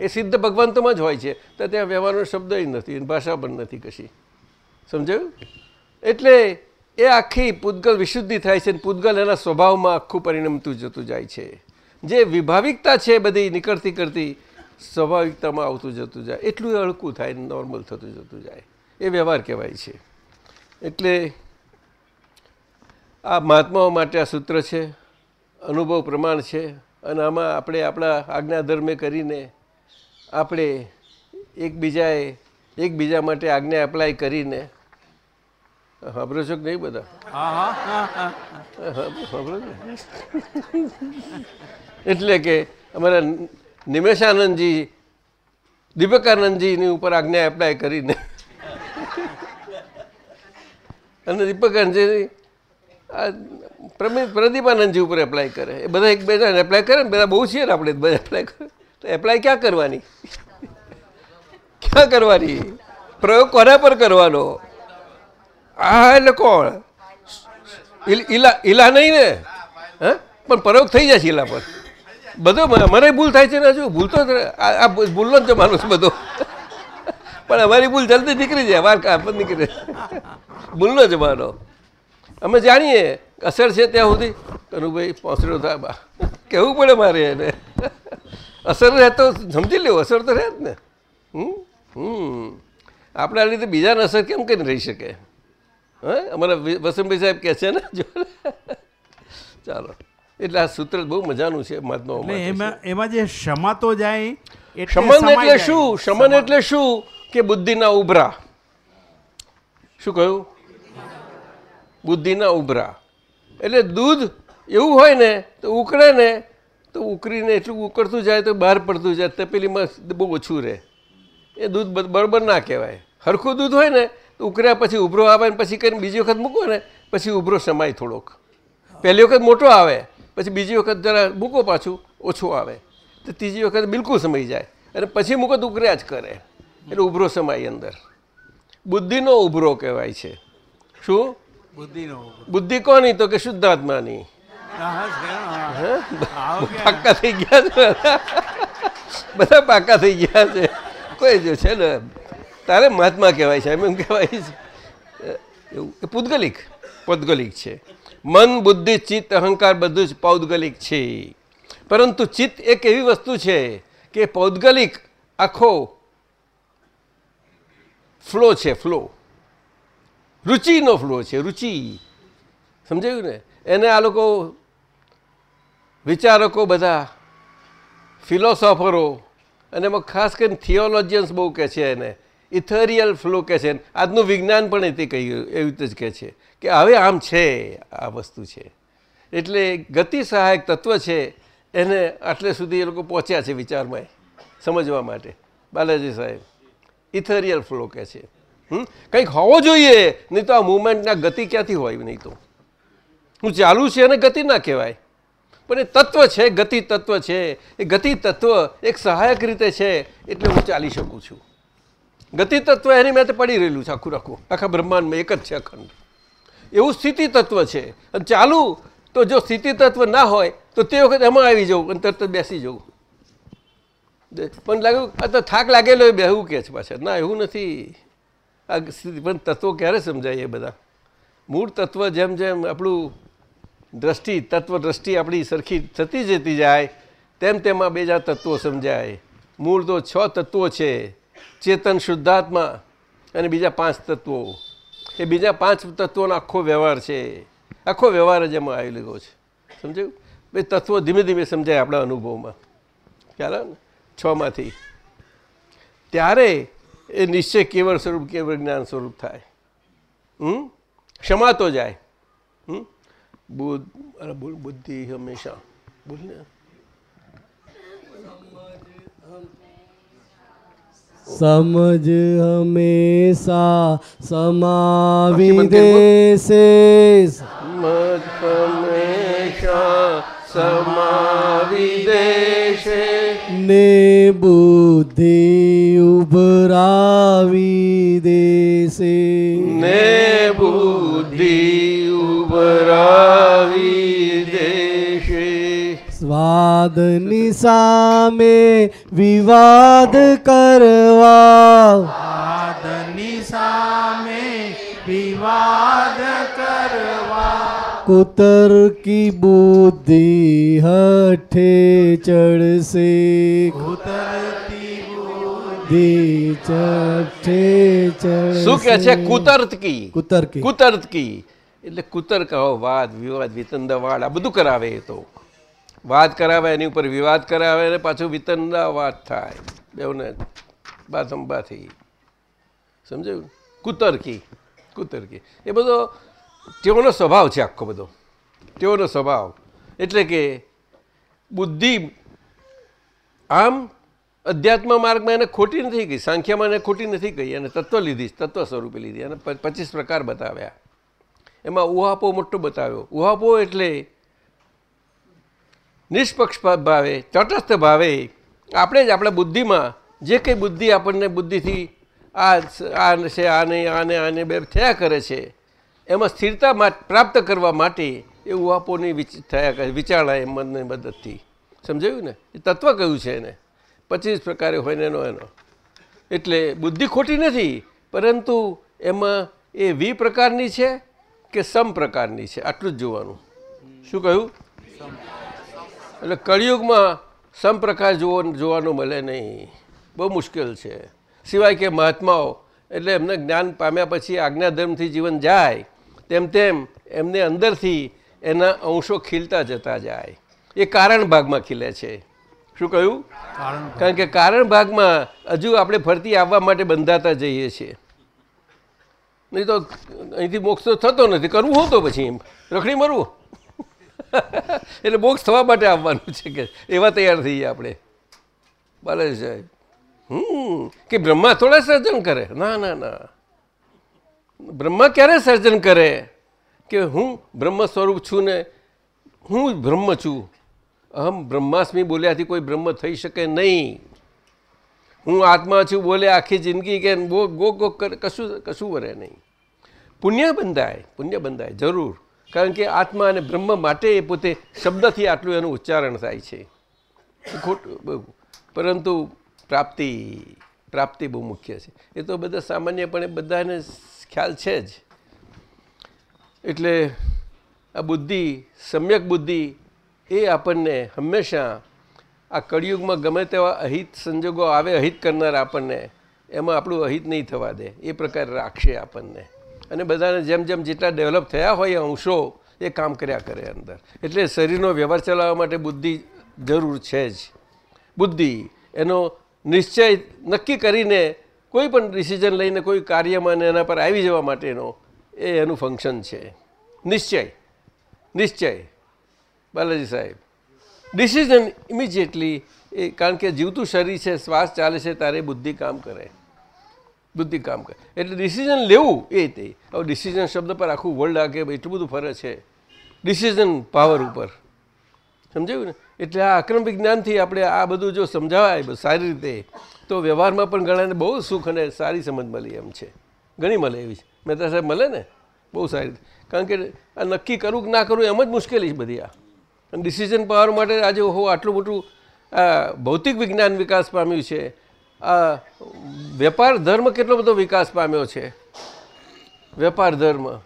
એ સિદ્ધ ભગવંતમાં જ હોય છે. તો ત્યાં વ્યવહારનો શબ્દ નથી અને ભાષા પણ નથી કશી. સમજાયું? એટલે એ આખી પૂતગલ વિશુદ્ધિ થાય છે અને પૂતગલ એના સ્વભાવમાં આખું પરિણમતું જતું જાય છે. જે વિભાવિકતા છે બધી નીકળતી કરતી સ્વાભાવિકતામાં આવતું જતું જાય. એટલું એ હળકું થાય, નોર્મલ થતું જતું જાય. એ વ્યવહાર કહેવાય છે. એટલે આ મહાત્માઓ માટે આ સૂત્ર છે, અનુભવ પ્રમાણ છે અને આમાં આપણે આપણા આજ્ઞાધર્મે કરીને આપણે એકબીજાએ એકબીજા માટે આજ્ઞા એપ્લાય કરીને સાંભળો છો કે નહીં બધા? સાંભળો એટલે કે અમારા નિમેશાનંદજી દીપકાનંદજીની ઉપર આજ્ઞા એપ્લાય કરીને. અને દીપકાનંદજી પ્રદીપાનંદજી ઉપર એપ્લાય કરે. એ બધા એકબીજાને એપ્લાય કરે ને બધા બહુ છીએ ને આપણે બધા એપ્લાય કરે. તો એપ્લાય ક્યાં કરવાની? ક્યાં કરવાની? પ્રયોગ કોના પર કરવાનો? આ એટલે કોણ? ઈલા ઈલા નહીં ને? હા? પણ પ્રયોગ થઈ છે ઈલા પર. બધો મને ભૂલ થાય છે ને હજુ? ભૂલતો જ, આ ભૂલનો જ જમાનો છે બધો. પણ અમારી ભૂલ જલ્દી નીકળી જાય, વાર કામ પણ નીકળે. ભૂલનો જમાનો. અમે જાણીએ, અસર છે ત્યાં સુધી? કનુભાઈ પહોંચડો કહેવું પડે મારે એને? અસર રહે તો સમજી લેવું અસર તો રહે જ ને. હમ? આપણા લીધે બીજાને અસર કેમ કરીને રહી શકે? હે? અમારા વસંતભાઈ સાહેબ કહે છે ને જો. ચાલો. એટલે આ સૂત્ર બહુ મજાનું છે મહાત્મા એમાં એમાં જે ક્ષમાતો જાય એટલે શમન એટલે શું? શમન એટલે શું? કે બુદ્ધિના ઉભરા. શું કહ્યું? બુદ્ધિના ઉભરા. એટલે દૂધ એવું હોય ને તો ઉકળે ને તો ઉકળીને એટલું ઉકળતું જાય તો બહાર પડતું જાય તપેલીમાં બહુ ઓછું રહે. એ દૂધ બરાબર ના કહેવાય. હરખું દૂધ હોય ને તો ઉકળ્યા પછી ઉભરો આવે ને પછી કરીને બીજી વખત મૂકો ને પછી ઉભરો સમાય થોડોક. પહેલી વખત મોટો આવે પછી બીજી વખત જરા મૂકો પાછું ઓછું આવે. તો ત્રીજી વખત બિલકુલ સમાઈ જાય. અને પછી મૂકો તો ઉકળ્યા જ કરે. એટલે ઉભરો સમાય અંદર. બુદ્ધિનો ઉભરો કહેવાય છે. શું? બુદ્ધિનો બુદ્ધિ કોની? તો કે શુદ્ધાત્માની? પાક્કા થઈ ગયા છે બધા? પાક્કા થઈ ગયા છે. કોઈ જો છે ને તારે મહાત્મા કહેવાય છે એમ એમ કહેવાય છે. એવું એ પૂદગલિક પૌદગલિક છે. મન બુદ્ધિ ચિત્ત અહંકાર બધું જ પૌદગલિક છે. પરંતુ ચિત્ત એક એવી વસ્તુ છે કે પૌદગલિક આખો ફ્લો છે ફ્લો. રુચિનો ફ્લો છે રુચિ. સમજાયું ને? એને આ લોકો વિચારકો બધા, ફિલોસોફરો, અને એમાં ખાસ કરીને થિયોલોજિયન્સ બહુ કહે છે એને, ઇથરિયલ ફ્લો કહે છે આજનું વિજ્ઞાન પણ એથી કહ્યું એવી રીતે જ કહે છે કે હવે આમ છે, આ વસ્તુ છે. એટલે ગતિ સહાયક તત્વ છે, એને આટલે સુધી એ લોકો પહોંચ્યા છે વિચારમાં સમજવા માટે. બાલાજી સાહેબ, ઇથરિયલ ફ્લો કહે છે? કંઈક હોવો જોઈએ, નહીં તો આ મુવમેન્ટના ગતિ ક્યાંથી હોય નહીં તો? હું ચાલુ છે એને ગતિ ના કહેવાય. પણ એ તત્વ છે, ગતિ તત્વ છે. એ ગતિ તત્વ એક સહાયક રીતે છે એટલે હું ચાલી શકું છું. ગતિ તત્વ એની મેં પડી રહેલું છે, આખું આખું આખા બ્રહ્માંડમાં એક જ છે અખંડ. એવું સ્થિતિ તત્વ છે. અને ચાલુ તો જો સ્થિતિ તત્વ ના હોય, તો તે વખત એમાં આવી જવું અને તરત બેસી જવું. પણ લાગ્યું આ તો થાક લાગેલો એ બેહવું કે છે પાછળ ના, એવું નથી. આ સ્થિતિ, પણ તત્વો ક્યારે સમજાય એ બધા? મૂળ તત્વ જેમ જેમ આપણું દ્રષ્ટિ, તત્વદ્રષ્ટિ આપણી સરખી થતી જતી જાય, તેમ તેમાં બીજા તત્વો સમજાય. મૂળ તો છ તત્વો છે, ચેતન, શુદ્ધાત્મા અને બીજા પાંચ તત્વો. એ બીજા પાંચ તત્વોનો આખો વ્યવહાર છે. આખો વ્યવહાર જ એમાં આવેલો છે. સમજાયું? એ તત્વો ધીમે ધીમે સમજાય આપણા અનુભવમાં. ખ્યાલ ને? છમાંથી. ત્યારે એ નિશ્ચય કેવળ સ્વરૂપ, કેવળ જ્ઞાન સ્વરૂપ થાય. હમ? ક્ષમાતો જાય. હમ? બુદ્ધ અરે બોલ બુદ્ધિ હંમેશા બોલ ને સમજ હંમેશા સમાવી આખી બંધ કરી દેશે મત હંમેશા સમાવી સ્વાદની સામે વિવાદ કરવા. આદની સામે વિવાદ કરવા. કુતર્કી બુદ્ધિ હઠે ચડશે. કુતરતી બુદ્ધિ ચઠે ચડશે. શું કે. છે કુતર્તકી કુતર્કી કુતર્તકી એટલે કુતર્ક કહો વાદ વિવાદ વિતંદવાડ આ બધું કરાવે એ તો. વાદ કરાવે, એની ઉપર વિવાદ કરાવે અને પાછું વિતંદાવાદ થાય. બેઉને બાથંબાથી. સમજાયું? કુતરકી કુતરકી. એ બધો, તેઓનો સ્વભાવ છે આખો બધો. તેઓનો સ્વભાવ. એટલે કે બુદ્ધિ આમ અધ્યાત્મ માર્ગમાં એને ખોટી નથી કહી સંખ્યામાં એને ખોટી નથી કહી અને તત્વ લીધી, તત્વ સ્વરૂપે લીધી. અને પચીસ પ્રકાર બતાવ્યા. એમાં ઉહાપો મોટો બતાવ્યો. ઉહાપો એટલે નિષ્પક્ષ ભાવે તટસ્થ ભાવે આપણે જ આપણા બુદ્ધિમાં, જે કંઈ બુદ્ધિ આપણને બુદ્ધિથી આ આ છે, આને આને આને બે થયા કરે છે, એમાં સ્થિરતા પ્રાપ્ત કરવા માટે એ ઉહાપોની થયા કરે વિચારણા એ મનની મદદથી. સમજાયું ને? એ તત્વ કયું છે એને? પચીસ પ્રકારે હોય ને એનો એનો. એટલે બુદ્ધિ ખોટી નથી, પરંતુ એમાં એ વી પ્રકારની છે કે સમ પ્રકારની છે? આટલું જ જોવાનું. શું કહ્યું? એટલે કળિયુગમાં સમપ્રકાશ જોવો જોવાનું મળે નહીં. બહુ મુશ્કેલ છે. સિવાય કે મહાત્માઓ એટલે એમને જ્ઞાન પામ્યા પછી આજ્ઞાધર્મથી જીવન જાય તેમ તેમ એમને અંદરથી એના અંશો ખીલતા જતા જાય. એ કારણ ભાગમાં ખીલે છે. શું કહ્યું? કારણ કે કારણ ભાગમાં હજુ આપણે ફરતી આવવા માટે બંધાતા જઈએ છીએ. નહીં તો અહીંથી મોક્ષ તો થતો નથી. કરવું હોતો પછી એમ. રખડી મરવું. એટલે મોક્ષ થવા માટે આવવાનું છે કે એવા તૈયાર થઈએ આપણે. બાલાજી સાહેબ. હમ, કે બ્રહ્મા થોડા સર્જન કરે? ના ના ના. બ્રહ્મા ક્યારે સર્જન કરે? કે હું બ્રહ્મ સ્વરૂપ છું ને હું બ્રહ્મ છું. અહમ બ્રહ્માસ્મી બોલ્યાથી કોઈ બ્રહ્મ થઈ શકે નહીં. હું આત્મા છું બોલે આખી જિંદગી કે ગો ગો કરે, કશું કશું વરે નહીં. પુણ્ય બંધાય પુણ્ય બંધાય, જરૂર. કારણ કે આત્મા અને બ્રહ્મ માટે એ પોતે શબ્દથી આટલું એનું ઉચ્ચારણ થાય છે. ખોટું પરંતુ પ્રાપ્તિ પ્રાપ્તિ બહુ મુખ્ય છે. એ તો બધા સામાન્યપણે બધાને ખ્યાલ છે જ. એટલે આ બુદ્ધિ, સમ્યક બુદ્ધિ એ આપણને હંમેશા આ કળિયુગમાં ગમે તેવા અહિત સંજોગો આવે, અહિત કરનાર આપણને, એમાં આપણું અહિત નહીં થવા દે. એ પ્રકારે રાખશે આપણને. અને બધાને જેમ જેમ જેટલા ડેવલપ થયા હોય અંશો એ કામ કર્યા કરે અંદર. એટલે શરીરનો વ્યવહાર ચલાવવા માટે બુદ્ધિ જરૂર છે જ. બુદ્ધિ એનો નિશ્ચય નક્કી કરીને કોઈ પણ ડિસિઝન લઈને કોઈ કાર્યમાં ને એના પર આવી જવા માટેનો એ એનું ફંક્શન છે. નિશ્ચય. નિશ્ચય. બાલાજી સાહેબ. ડિસિઝન ઇમિજિએટલી એ કારણ કે જીવતું શરીર છે, શ્વાસ ચાલે છે ત્યારે બુદ્ધિ કામ કરે. બુદ્ધિ કામ કરે. એટલે ડિસિઝન લેવું એ તે. હવે ડિસિઝન શબ્દ પર આખું વર્લ્ડ આગે એટલું બધું ફરે છે. ડિસિઝન પાવર ઉપર. સમજાયું ને? એટલે આ અક્રમ વિજ્ઞાનથી આપણે આ બધું જો સમજાવાય સારી રીતે, તો વ્યવહારમાં પણ ઘણાને બહુ સુખ અને સારી સમજ મળી એમ છે. ઘણી મળે એવી છે. મહેતા સાહેબ મળે ને? બહુ સારી રીતે. કારણ કે આ નક્કી કરવું કે ના કરવું એમ જ મુશ્કેલી છે બધી આ. અને ડિસિઝન પાવર માટે આજે હો આટલું મોટું ભૌતિક વિજ્ઞાન વિકાસ પામ્યું છે. વેપાર ધર્મ કેટલો બધો વિકાસ પામ્યો છે. વેપાર ધર્મ.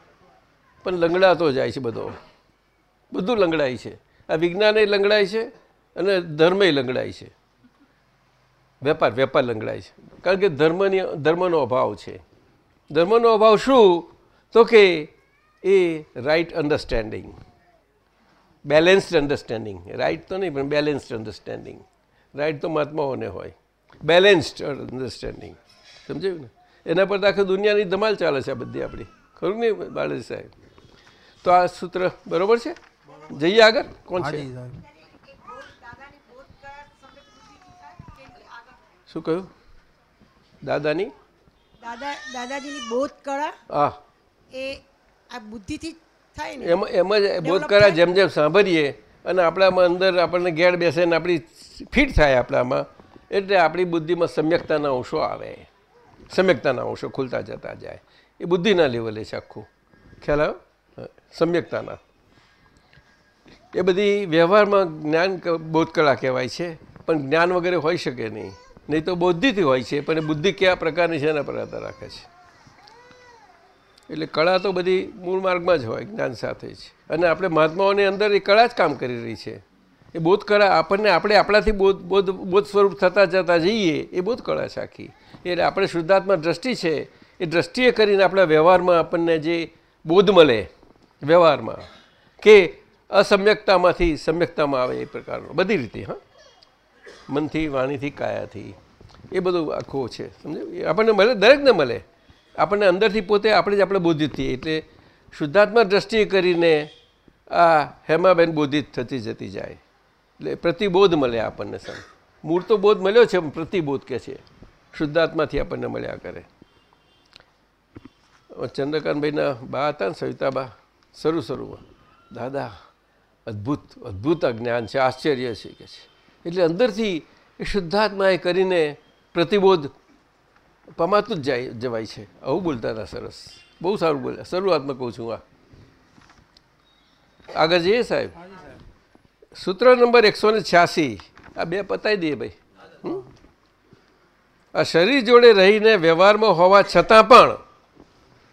પણ લંગડાતો જાય છે બધો. બધું લંગડાય છે. આ વિજ્ઞાને લંગડાય છે અને ધર્મે લંગડાય છે. વેપાર વેપાર લંગડાય છે. કારણ કે ધર્મની, ધર્મનો અભાવ છે. ધર્મનો અભાવ શું? તો કે એ right understanding balanced understanding right તો નહીં, પણ બેલેન્સ્ડ અન્ડરસ્ટેન્ડિંગ રાઈટ તો મહાત્માઓને હોય. બેલેન્સ્ડ અન્ડરસ્ટેન્ડિંગ સમજાયું ને? એના પર આખી દુનિયાની ધમાલ ચાલે છે આ બધી આપણી. ખરું નહીં બાલાજી સાહેબ? તો આ સૂત્ર બરોબર છે? જઈએ આગળ? કોણ છે? શું કહ્યું? દાદાની? દાદા દાદાજીની બોધ કળા આ એ આ બુદ્ધિથી થાય ને. એમાં એમાં જ બોધ જેમ જેમ સાંભળીએ અને આપણામાં અંદર આપણને ઘેર બેસે ને આપણી ફિટ થાય આપણામાં એટલે આપણી બુદ્ધિમાં સમ્યકતાના અંશો આવે. સમ્યકતાના અંશો ખુલતા જતા જાય. એ બુદ્ધિના લેવલે છે આખું. ખ્યાલ આવ્યો? સમ્યકતાના. એ બધી વ્યવહારમાં જ્ઞાન બોધ કળા કહેવાય છે, પણ જ્ઞાન વગેરે હોઈ શકે નહીં. નહીં તો બૌદ્ધિથી હોય છે, પણ એ બુદ્ધિ કયા પ્રકારની છે એના પર આધાર રાખે છે. એટલે કળા તો બધી મૂળ માર્ગમાં જ હોય, જ્ઞાન સાથે જ. અને આપણે મહાત્માઓની અંદર એ કળા જ કામ કરી રહી છે. એ બોધ કળા આપણને, આપણે આપણાથી બોધ બોધ બોધ સ્વરૂપ થતાં જતાં જઈએ, એ બોધ કળા છે આખી એટલે આપણે શુદ્ધાત્મા દ્રષ્ટિ છે, એ દ્રષ્ટિએ કરીને આપણા વ્યવહારમાં આપણને જે બોધ મળે, વ્યવહારમાં, કે અસમ્યકતામાંથી સમ્યકતામાં આવે એ પ્રકારનો, બધી રીતે, હા. મનથી, વાણીથી, કાયાથી, એ બધું આખું છે સમજો આપણને મળે, દરેકને મળે. આપણને અંદરથી પોતે આપણે જ આપણે બોધિત થઈએ, એટલે શુદ્ધાત્મા દ્રષ્ટિએ કરીને આ હેમાબેન બોધિત થતી જતી જાય. એટલે પ્રતિબોધ મળે આપણને સર મૂળ તો બોધ મળ્યો છે પ્રતિબોધ કે છે. શુદ્ધાત્માથી આપણને મળ્યા કરે. ચંદ્રકાંતભાઈના બા હતા ને, સવિતાબા, શરૂ શરૂમાં. દાદા, અદ્ભુત અદ્ભુત જ્ઞાન છે, આશ્ચર્ય છે કે છે. એટલે અંદરથી એ શુદ્ધાત્માએ કરીને પ્રતિબોધ પમાતું જ જાય, જવાય છે. આવું બોલતા હતા સરસ. બહુ સારું બોલ્યા શરૂઆતમાં કહું છું આ. આગળ જઈએ સાહેબ? સૂત્ર નંબર એકસો ને છ્યાસી. આ બે પતાવી દઈએ ભાઈ. આ શરીર જોડે રહીને વ્યવહારમાં હોવા છતાં પણ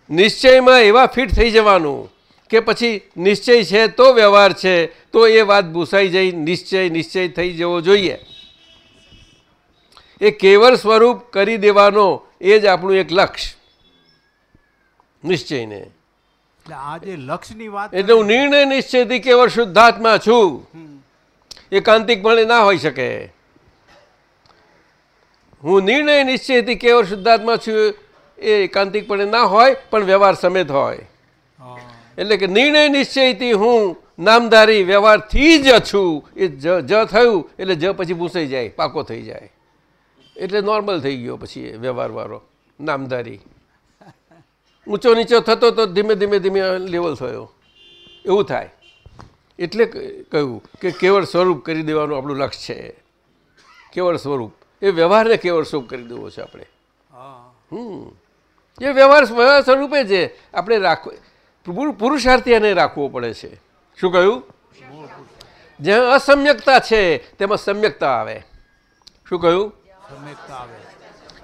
નિશ્ચયમાં એવા ફિટ થઈ જવાનું કે પછી નિશ્ચય છે તો વ્યવહાર છે, તો એ વાત ભૂસાઈ જઈ, નિશ્ચય નિશ્ચય થઈ જવો જોઈએ. એ કેવળ સ્વરૂપ કરી દેવાનો એ જ આપણું એક લક્ષ્ય. નિશ્ચયને. એટલે આ જે લક્ષ્યની વાત એટલે હું નિર્ણય નિશ્ચયથી કેવળ શુદ્ધાત્મા છું એકાંતિકપણે ના હોઈ શકે. હું નિર્ણય નિશ્ચયથી કેવળ શુદ્ધાત્મા છું એ એકાંતિકપણે ના હોય પણ વ્યવહાર સમેત હોય. એટલે કે નિર્ણય નિશ્ચયથી હું નામધારી વ્યવહારથી જ છું એ જ જ થયું એટલે જ પછી ભૂસાઈ જાય પાકો થઈ જાય. એટલે નોર્મલ થઈ ગયો પછી એ વ્યવહારવાળો નામધારી. ઊંચો નીચો થતો તો ધીમે ધીમે ધીમે લેવલ થયો. એવું થાય. એટલે કહ્યું કે કેવળ સ્વરૂપ કરી દેવાનું આપણું લક્ષ્ય છે. કેવળ સ્વરૂપ. એ વ્યવહારને કેવળ સ્વરૂપ કરી દેવો છે આપણે. હમ. એ વ્યવહાર વ્યવહાર સ્વરૂપે છે. આપણે રાખવો પુરુષાર્થી એને રાખવો પડે છે. શું કહ્યું? જ્યાં અસમ્યકતા છે, તેમાં સમ્યકતા આવે. શું કહ્યું? સમ્યકતા આવે.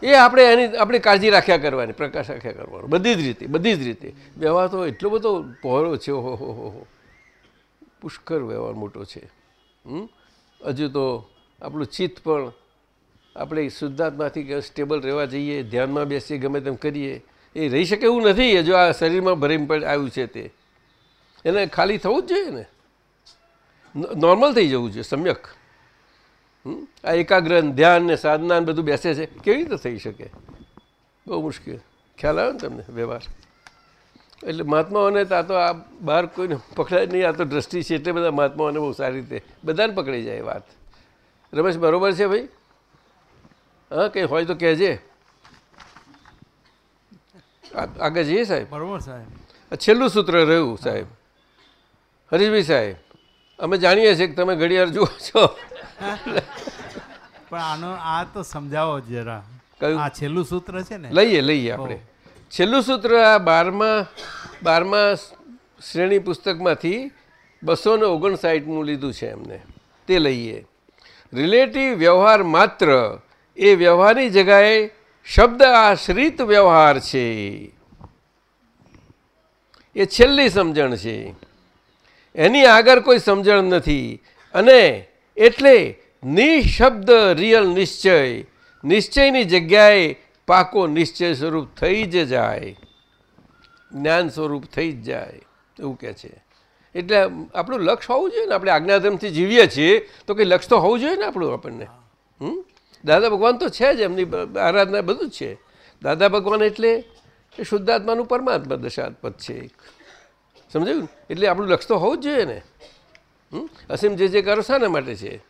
એ આપણે એની, આપણી કાળજી રાખ્યા કરવાની, પ્રકાશ રાખ્યા કરવાનો. બધી જ રીતે, બધી જ રીતે. વ્યવહાર તો એટલો બધો પહોળો છે હો હો હો. પુષ્કર વ્યવહાર મોટો છે? હજુ તો આપણું ચિત્ત પણ આપણે શુદ્ધાત્માથી સ્ટેબલ રહેવા જઈએ, ધ્યાનમાં બેસીએ, ગમે તેમ કરીએ, એ રહી શકે એવું નથી. હજુ આ શરીરમાં ભરીમ આવ્યું છે તે. એને ખાલી થવું જ જોઈએ ને. નોર્મલ થઈ જવું જોઈએ, સમ્યક? આ એકાગ્ર ધ્યાન ને સાધના બધું બેસે છે. કેવી રીતે થઈ શકે? બહુ મુશ્કેલ. ખ્યાલ આવે ને તમને વ્યવહાર? એટલે મહાત્માઓને તો આ તો આ બહાર કોઈને પકડાય નહીં આ તો દ્રષ્ટિ છે એટલે બધા મહાત્માઓને બહુ સારી રીતે બધાને પકડી જાય વાત. રમેશ બરોબર છે ભાઈ? હા કંઈ હોય તો કહેજે. આગળ જઈએ સાહેબ? બરોબર સાહેબ. છેલ્લું સૂત્ર રહ્યું સાહેબ. હરીશભાઈ સાહેબ અમે જાણીએ છીએ કે તમે ઘડિયાળ જુઓ છો. પણ આનો આ તો સમજાવો જરા. કયું? આ છેલ્લું સૂત્ર છે ને? લઈએ લઈએ આપણે. છેલ્લું સૂત્ર આ બારમા બારમા શ્રેણી પુસ્તકમાંથી બસો ને ઓગણસાઠમું લીધું છે એમને. તે લઈએ. રિલેટિવ વ્યવહાર માત્ર એ વ્યવહારની જગાએ શબ્દ આશ્રિત વ્યવહાર છે. એ છેલ્લી સમજણ છે. એની આગળ કોઈ સમજણ નથી. અને એટલે નિશબ્દ રિયલ નિશ્ચય. નિશ્ચયની જગ્યાએ પાકો નિશ્ચય સ્વરૂપ થઈ જ જાય. જ્ઞાન સ્વરૂપ થઈ જ જાય, એવું કહે છે. એટલે આપણું લક્ષ્ય હોવું જોઈએ ને, આપણે આજ્ઞાધર્મથી જીવીએ છીએ તો કંઈ લક્ષ્ય તો હોવું જોઈએ ને આપણું આપણને? હમ? દાદા ભગવાન તો છે જ, એમની આરાધના બધું જ છે. દાદા ભગવાન એટલે શુદ્ધાત્માનું પરમાત્મા દશાત્મક છે. એક સમજાયું? એટલે આપણું લક્ષ્ય તો હોવું જ જોઈએ ને? અસીમ જે જયકારો શાના માટે છે?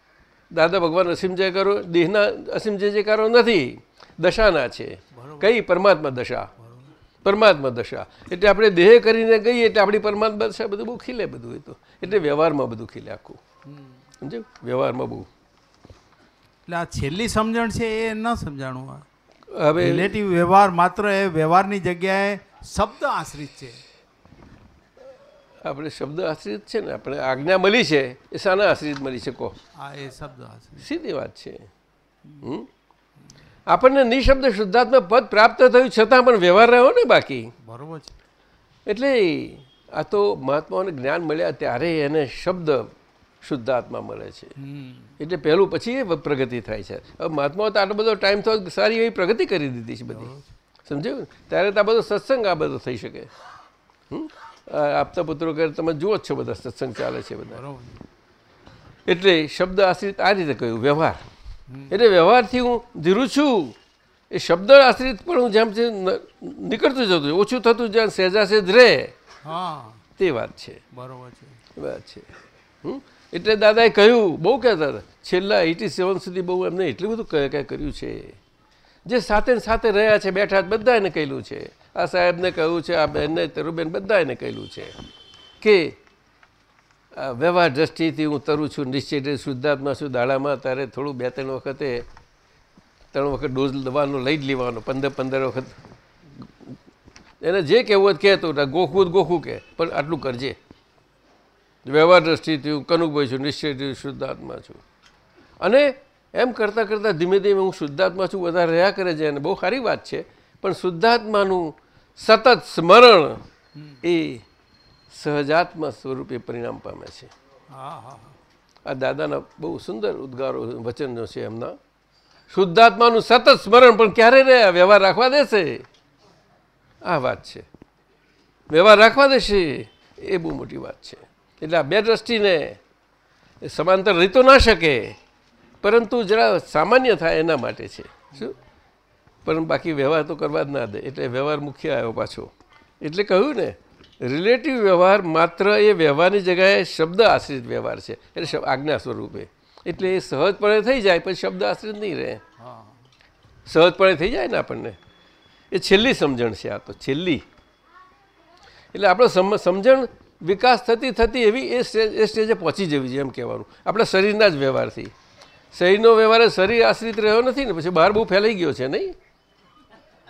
દાદા ભગવાન અસીમ જયકારો કરો દેહના અસીમ જે જયકારો નથી દશાના છે. કઈ? પરમાત્મા દશા. પરમાત્મા દશા. એટલે આપણે દેહ કરીને ગઈએ એટલે આપણી પરમાત્મા દશા બધું બહુ ખીલે બધું એ તો. એટલે વ્યવહારમાં બધું ખીલે આખું. સમજ્યું? વ્યવહારમાં બહુ. એટલે આ છેલ્લી સમજણ છે એ ન સમજાણું હવે રિલેટિવ વ્યવહાર માત્ર એ વ્યવહારની જગ્યાએ શબ્દ આશ્રિત છે. આપણે શબ્દ આશ્રિત છે ને આપણે આજ્ઞા મળી છે એ શાના આશ્રિત મળી છે કહો એ શબ્દ સીધી વાત છે? આપણને નિશબ્દ શુદ્ધાત્મા પદ પ્રાપ્ત થયું છતાં પણ વ્યવહાર રહ્યો ને બાકી. બરોબર છે. એટલે આ તો મહાત્માઓને જ્ઞાન મળ્યા ત્યારે એને શબ્દ શુદ્ધાત્મા મળે છે. એટલે પહેલું પછી એ પ્રગતિ થાય છે. હવે મહાત્માઓ તો આટલો બધો ટાઈમ તો સારી એવી પ્રગતિ કરી દીધી છે બધી. સમજાયું? ત્યારે તો આ બધો સત્સંગ આ બધો થઈ શકે. હમ? આપતા પુત્રો કરે તમે જુઓ છો બધા સત્સંગ ચાલે છે બધા. એટલે શબ્દ આશ્રિત આ રીતે કહ્યું વ્યવહાર. એટલે વ્યવહારથી હું ધીરું છું. એ શબ્દ આશ્રિત પણ હું જેમ નીકળતું જતું ઓછું થતું જ્યાં સહેજાસેજ રહે હા. તે વાત છે. બરોબર છે. વાત છે? એટલે દાદાએ કહ્યું બહુ કહેતા હતા છેલ્લા એટી સેવન સુધી બહુ એમને એટલું બધું કહે કહે કર્યું છે. જે સાથે સાથે રહ્યા છે બેઠા બધા એને કહેલું છે. આ સાહેબને કહ્યું છે, આ બહેનને તરુબેન બધાને કહેલું છે કે વ્યવહાર દ્રષ્ટિથી હું તરું છું, નિશ્ચિત શુદ્ધાત્મા છું, દાડામાં તારે થોડું બે ત્રણ વખતે, ત્રણ વખત ડોઝ દવાનો, લઈ જ લેવાનો, પંદર પંદર વખત. એને જે કહેવું હોય કહેતો ગોખવું ગોખવું કે, પણ આટલું કરજે. વ્યવહાર દ્રષ્ટિથી હું કનુકભાઈ છું, નિશ્ચિત શુદ્ધાત્મા છું. અને એમ કરતાં કરતાં ધીમે ધીમે હું શુદ્ધાત્મા છું, વધારે રહ્યા કરે છે, અને બહુ સારી વાત છે, પણ શુદ્ધાત્માનું સતત સ્મરણ એ સહજાત્મા સ્વરૂપે પરિણામ પામે છે. આ દાદાના બહુ સુંદર ઉદ્ગારો વચનો છે એમના. શુદ્ધાત્માનું સતત સ્મરણ પણ ક્યારે રહે વ્યવહાર રાખવા દેશે? આ વાત છે. વ્યવહાર રાખવા દેશે? એ બહુ મોટી વાત છે. એટલે આ બે દ્રષ્ટિને સમાંતર રહી તો ના શકે. પરંતુ જરા સામાન્ય થાય એના માટે છે. શું? પણ બાકી વ્યવહાર તો કરવા જ ના દે. એટલે વ્યવહાર મુખ્ય આવ્યો પાછો. એટલે કહ્યું ને રિલેટિવ વ્યવહાર માત્ર એ વ્યવહારની જગ્યાએ શબ્દ આશ્રિત વ્યવહાર છે. એટલે આજ્ઞા સ્વરૂપે. એટલે એ સહજપણે થઈ જાય, પણ શબ્દ આશ્રિત નહીં રહે. સહજપણે થઈ જાય ને આપણને. એ છેલ્લી સમજણ છે આ તો, છેલ્લી. એટલે આપણે સમજણ વિકાસ થતી થતી એવી એ સ્ટેજ એ સ્ટેજે પહોંચી જવી છે એમ કહેવાનું. આપણા શરીરના જ વ્યવહારથી. શરીરનો વ્યવહાર શરીર આશ્રિત રહ્યો નથી ને, પછી બહાર બહુ ફેલાઈ ગયો છે નહીં?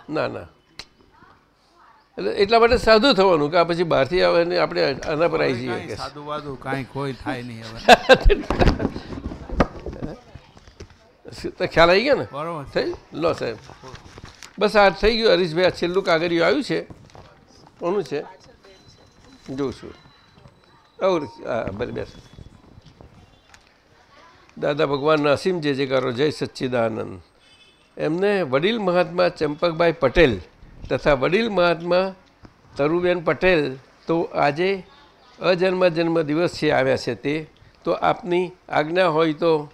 ના ના. એટલે એટલા માટે સાધુ થવાનું કે આ પછી બહારથી આવે ને આપણે આના પર આવી જઈએ સાદું વાદું કાંઈ કોઈ થાય નહીં હવે. ખ્યાલ આવી ગયો ને? બરોબર. થઈ? લો સાહેબ. બસ આ થઈ ગયું હરીશભાઈ આ છેલ્લું કાગળિયું આવ્યું છે. કોનું છે? જોઉં છું ઓર હા ભલે બેસ. દાદા ભગવાનના અસીમ જે જયકારો જય સચ્ચિદાનંદ. એમને વડીલ મહાત્મા ચંપકભાઈ પટેલ તથા વડીલ મહાત્મા તરુબેન પટેલ તો આજે અજન્મ જન્મ દિવસ છે આવ્યા છે તે. તો આપની આજ્ઞા હોય તો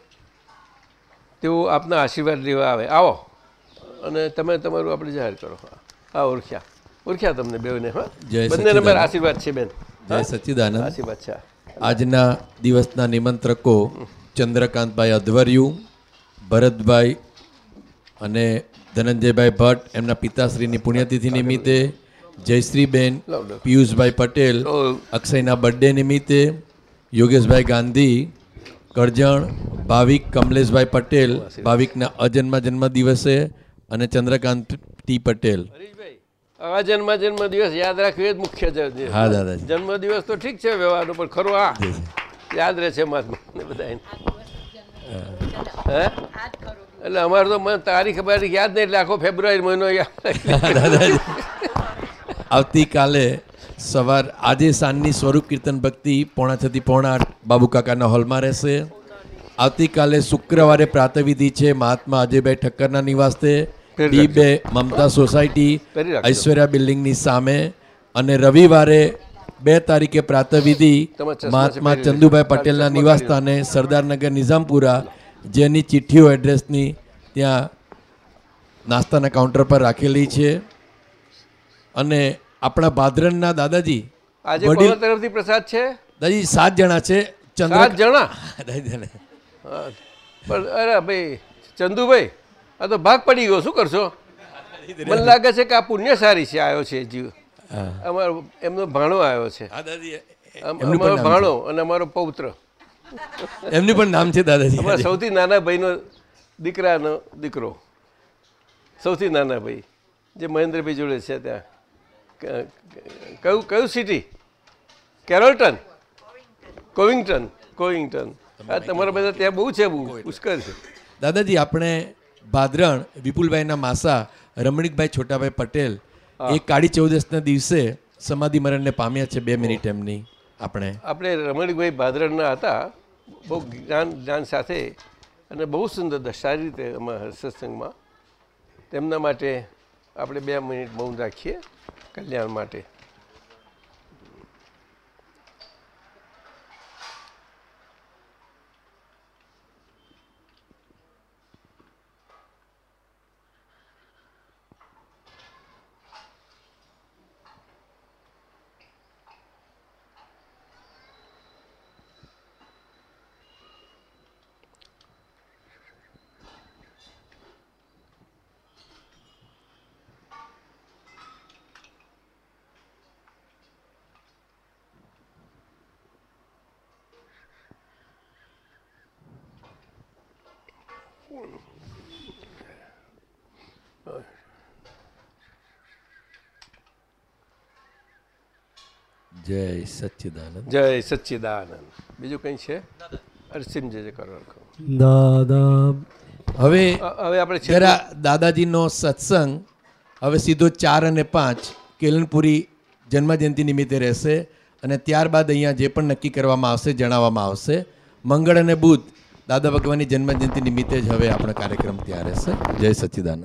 તેઓ આપના આશીર્વાદ લેવા આવે. આવો. અને તમે તમારું આપણે જાહેર કરો. હા. ઓળખ્યા. ઓળખ્યા તમને બેને હા? બંને નંબર આશીર્વાદ છે બેન. જય? સચ્ચિદાનંદ આશીર્વાદ છે આજના દિવસના નિમંત્રકો ચંદ્રકાંતભાઈ અધવર્યુ ભરતભાઈ અને ધનંજયભાઈ ભટ્ટ એમના પિતાશ્રીની પુણ્યતિથિ નિમિત્તે જયશ્રીબેન પિયુષભાઈ પટેલ અક્ષયના બર્થડે નિમિત્તે યોગેશભાઈ ગાંધી કરજણ ભાવિક કમલેશભાઈ પટેલ ભાવિકના અજન્મ જન્મ દિવસે અને ચંદ્રકાંત ટી પટેલ. અજન્મ જન્મ જન્મ દિવસ યાદ રાખવી એ જ મુખ્ય છે હા, દાદાજી. જન્મ દિવસ તો ઠીક છે વ્યવહારનો પણ ખરો આ. યાદ રહે છે મહાત્માને બધા હે? એટલે અમારે તો મને તારીખ ખબર યાદ નહીં એટલે આખો ફેબ્રુઆરી મહિનો યાદ આવતીકાલે સવાર આજે સાંજની સ્વરૂપ કીર્તન ભક્તિ પોણા છથી પોણા આઠ બાબુ કાકાના હોલમાં રહેશે. આવતીકાલે શુક્રવારે પ્રાતવિધિ છે મહાત્મા અજયભાઈ ઠક્કરના નિવાસે ડી બે મમતા સોસાયટી ઐશ્વર્યા બિલ્ડિંગની સામે. અને રવિવારે બે તારીખે પ્રાતવિધિ મહાત્મા ચંદુભાઈ પટેલના નિવાસ સ્થાને સરદારનગર નિઝામપુરા જેની ચિઠ્ઠીઓ એડ્રેસની ત્યાં નાસ્તાના કાઉન્ટર પર રાખેલી છે. અને આપણા ભાદરણના દાદાજી આજે વડીલ તરફથી પ્રસાદ છે? દાદી સાત જણા છે. ચંદ્ર સાત જણા? પણ અરે ભાઈ ચંદુભાઈ આ તો ભાગ પડી ગયો શું કરશો? મને લાગે છે કે આ પુણ્યશાળી છે આવ્યો છે જીવ. અમારો એમનો ભાણો આવ્યો છે. અમારો. ભાણો અને અમારો પૌત્ર. એમનું પણ નામ છે દાદાજી. સૌથી નાના ભાઈનો દીકરાનો દીકરો. સૌથી નાના ભાઈ જે મહેન્દ્રભાઈ જોડે છે ત્યાં. કયું કયું સિટી કેરોલ્ટન? કોવિંગટન કોવિંગટન. આ તમારા બધા ત્યાં બહુ છે બહુ પુષ્કળ છે. દાદાજી આપણે ભાદરણ વિપુલભાઈના માસા રમણીકભાઈ છોટાભાઈ પટેલ એ કાળી ચૌદસના દિવસે સમાધિ મરણને પામ્યા છે બે મિનિટ એમની. આપણે? આપણે રમણીભાઈ ભાદરણના હતા. બહુ જ્ઞાન જ્ઞાન સાથે અને બહુ સુંદર સારી રીતે અમારા સત્સંગમાં તેમના માટે આપણે બે મિનિટ મૌન રાખીએ કલ્યાણ માટે. જય સચ્ચિદાનંદ. જય સચ્ચિદાનંદ. બીજું કંઈ છે? અરસિમ જે જે કરો દાદા. હવે હવે આપણે જરા દાદાજીનો સત્સંગ હવે સીધો ચાર અને પાંચ કેલનપુરી જન્મજયંતિ નિમિત્તે રહેશે અને ત્યારબાદ અહીંયા જે પણ નક્કી કરવામાં આવશે જણાવવામાં આવશે. મંગળ અને બુધ દાદા ભગવાનની જન્મજયંતિ નિમિત્તે જ હવે આપણો કાર્યક્રમ ત્યાં રહેશે. જય સચ્ચિદાનંદ.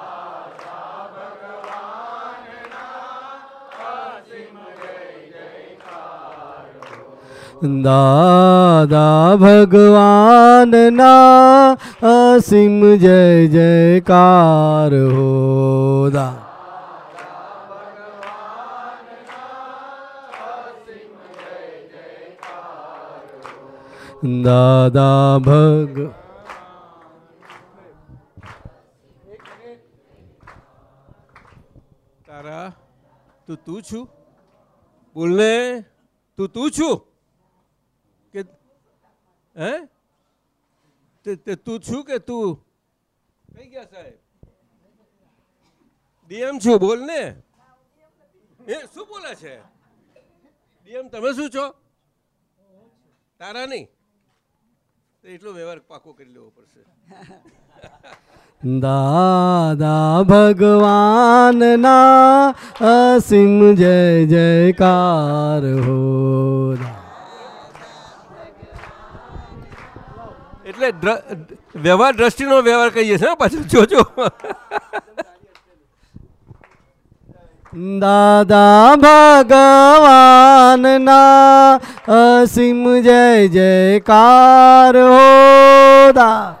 દાદા ભગવાનના અસીમ જય જયકાર હો દા. દાદા ભગ તારા, તું તું છું? બોલને તું તું છું? હે? તે તે છું કે તું? કઈ ગયા સાહેબ? ડીએમ છું બોલને એ, શું બોલે છે? ડીએમ તમે શું છો? તારા નહીં? એટલો વ્યવહાર પાકો કરી લેવો પડશે. દાદા ભગવાનના અસીમ જય જયકાર હો. એટલે વ્યવહાર દ્રષ્ટિનો વ્યવહાર કહીએ છીએ પાછું જોજો. દાદા ભગવાનના અસીમ જય જયકાર હો દા.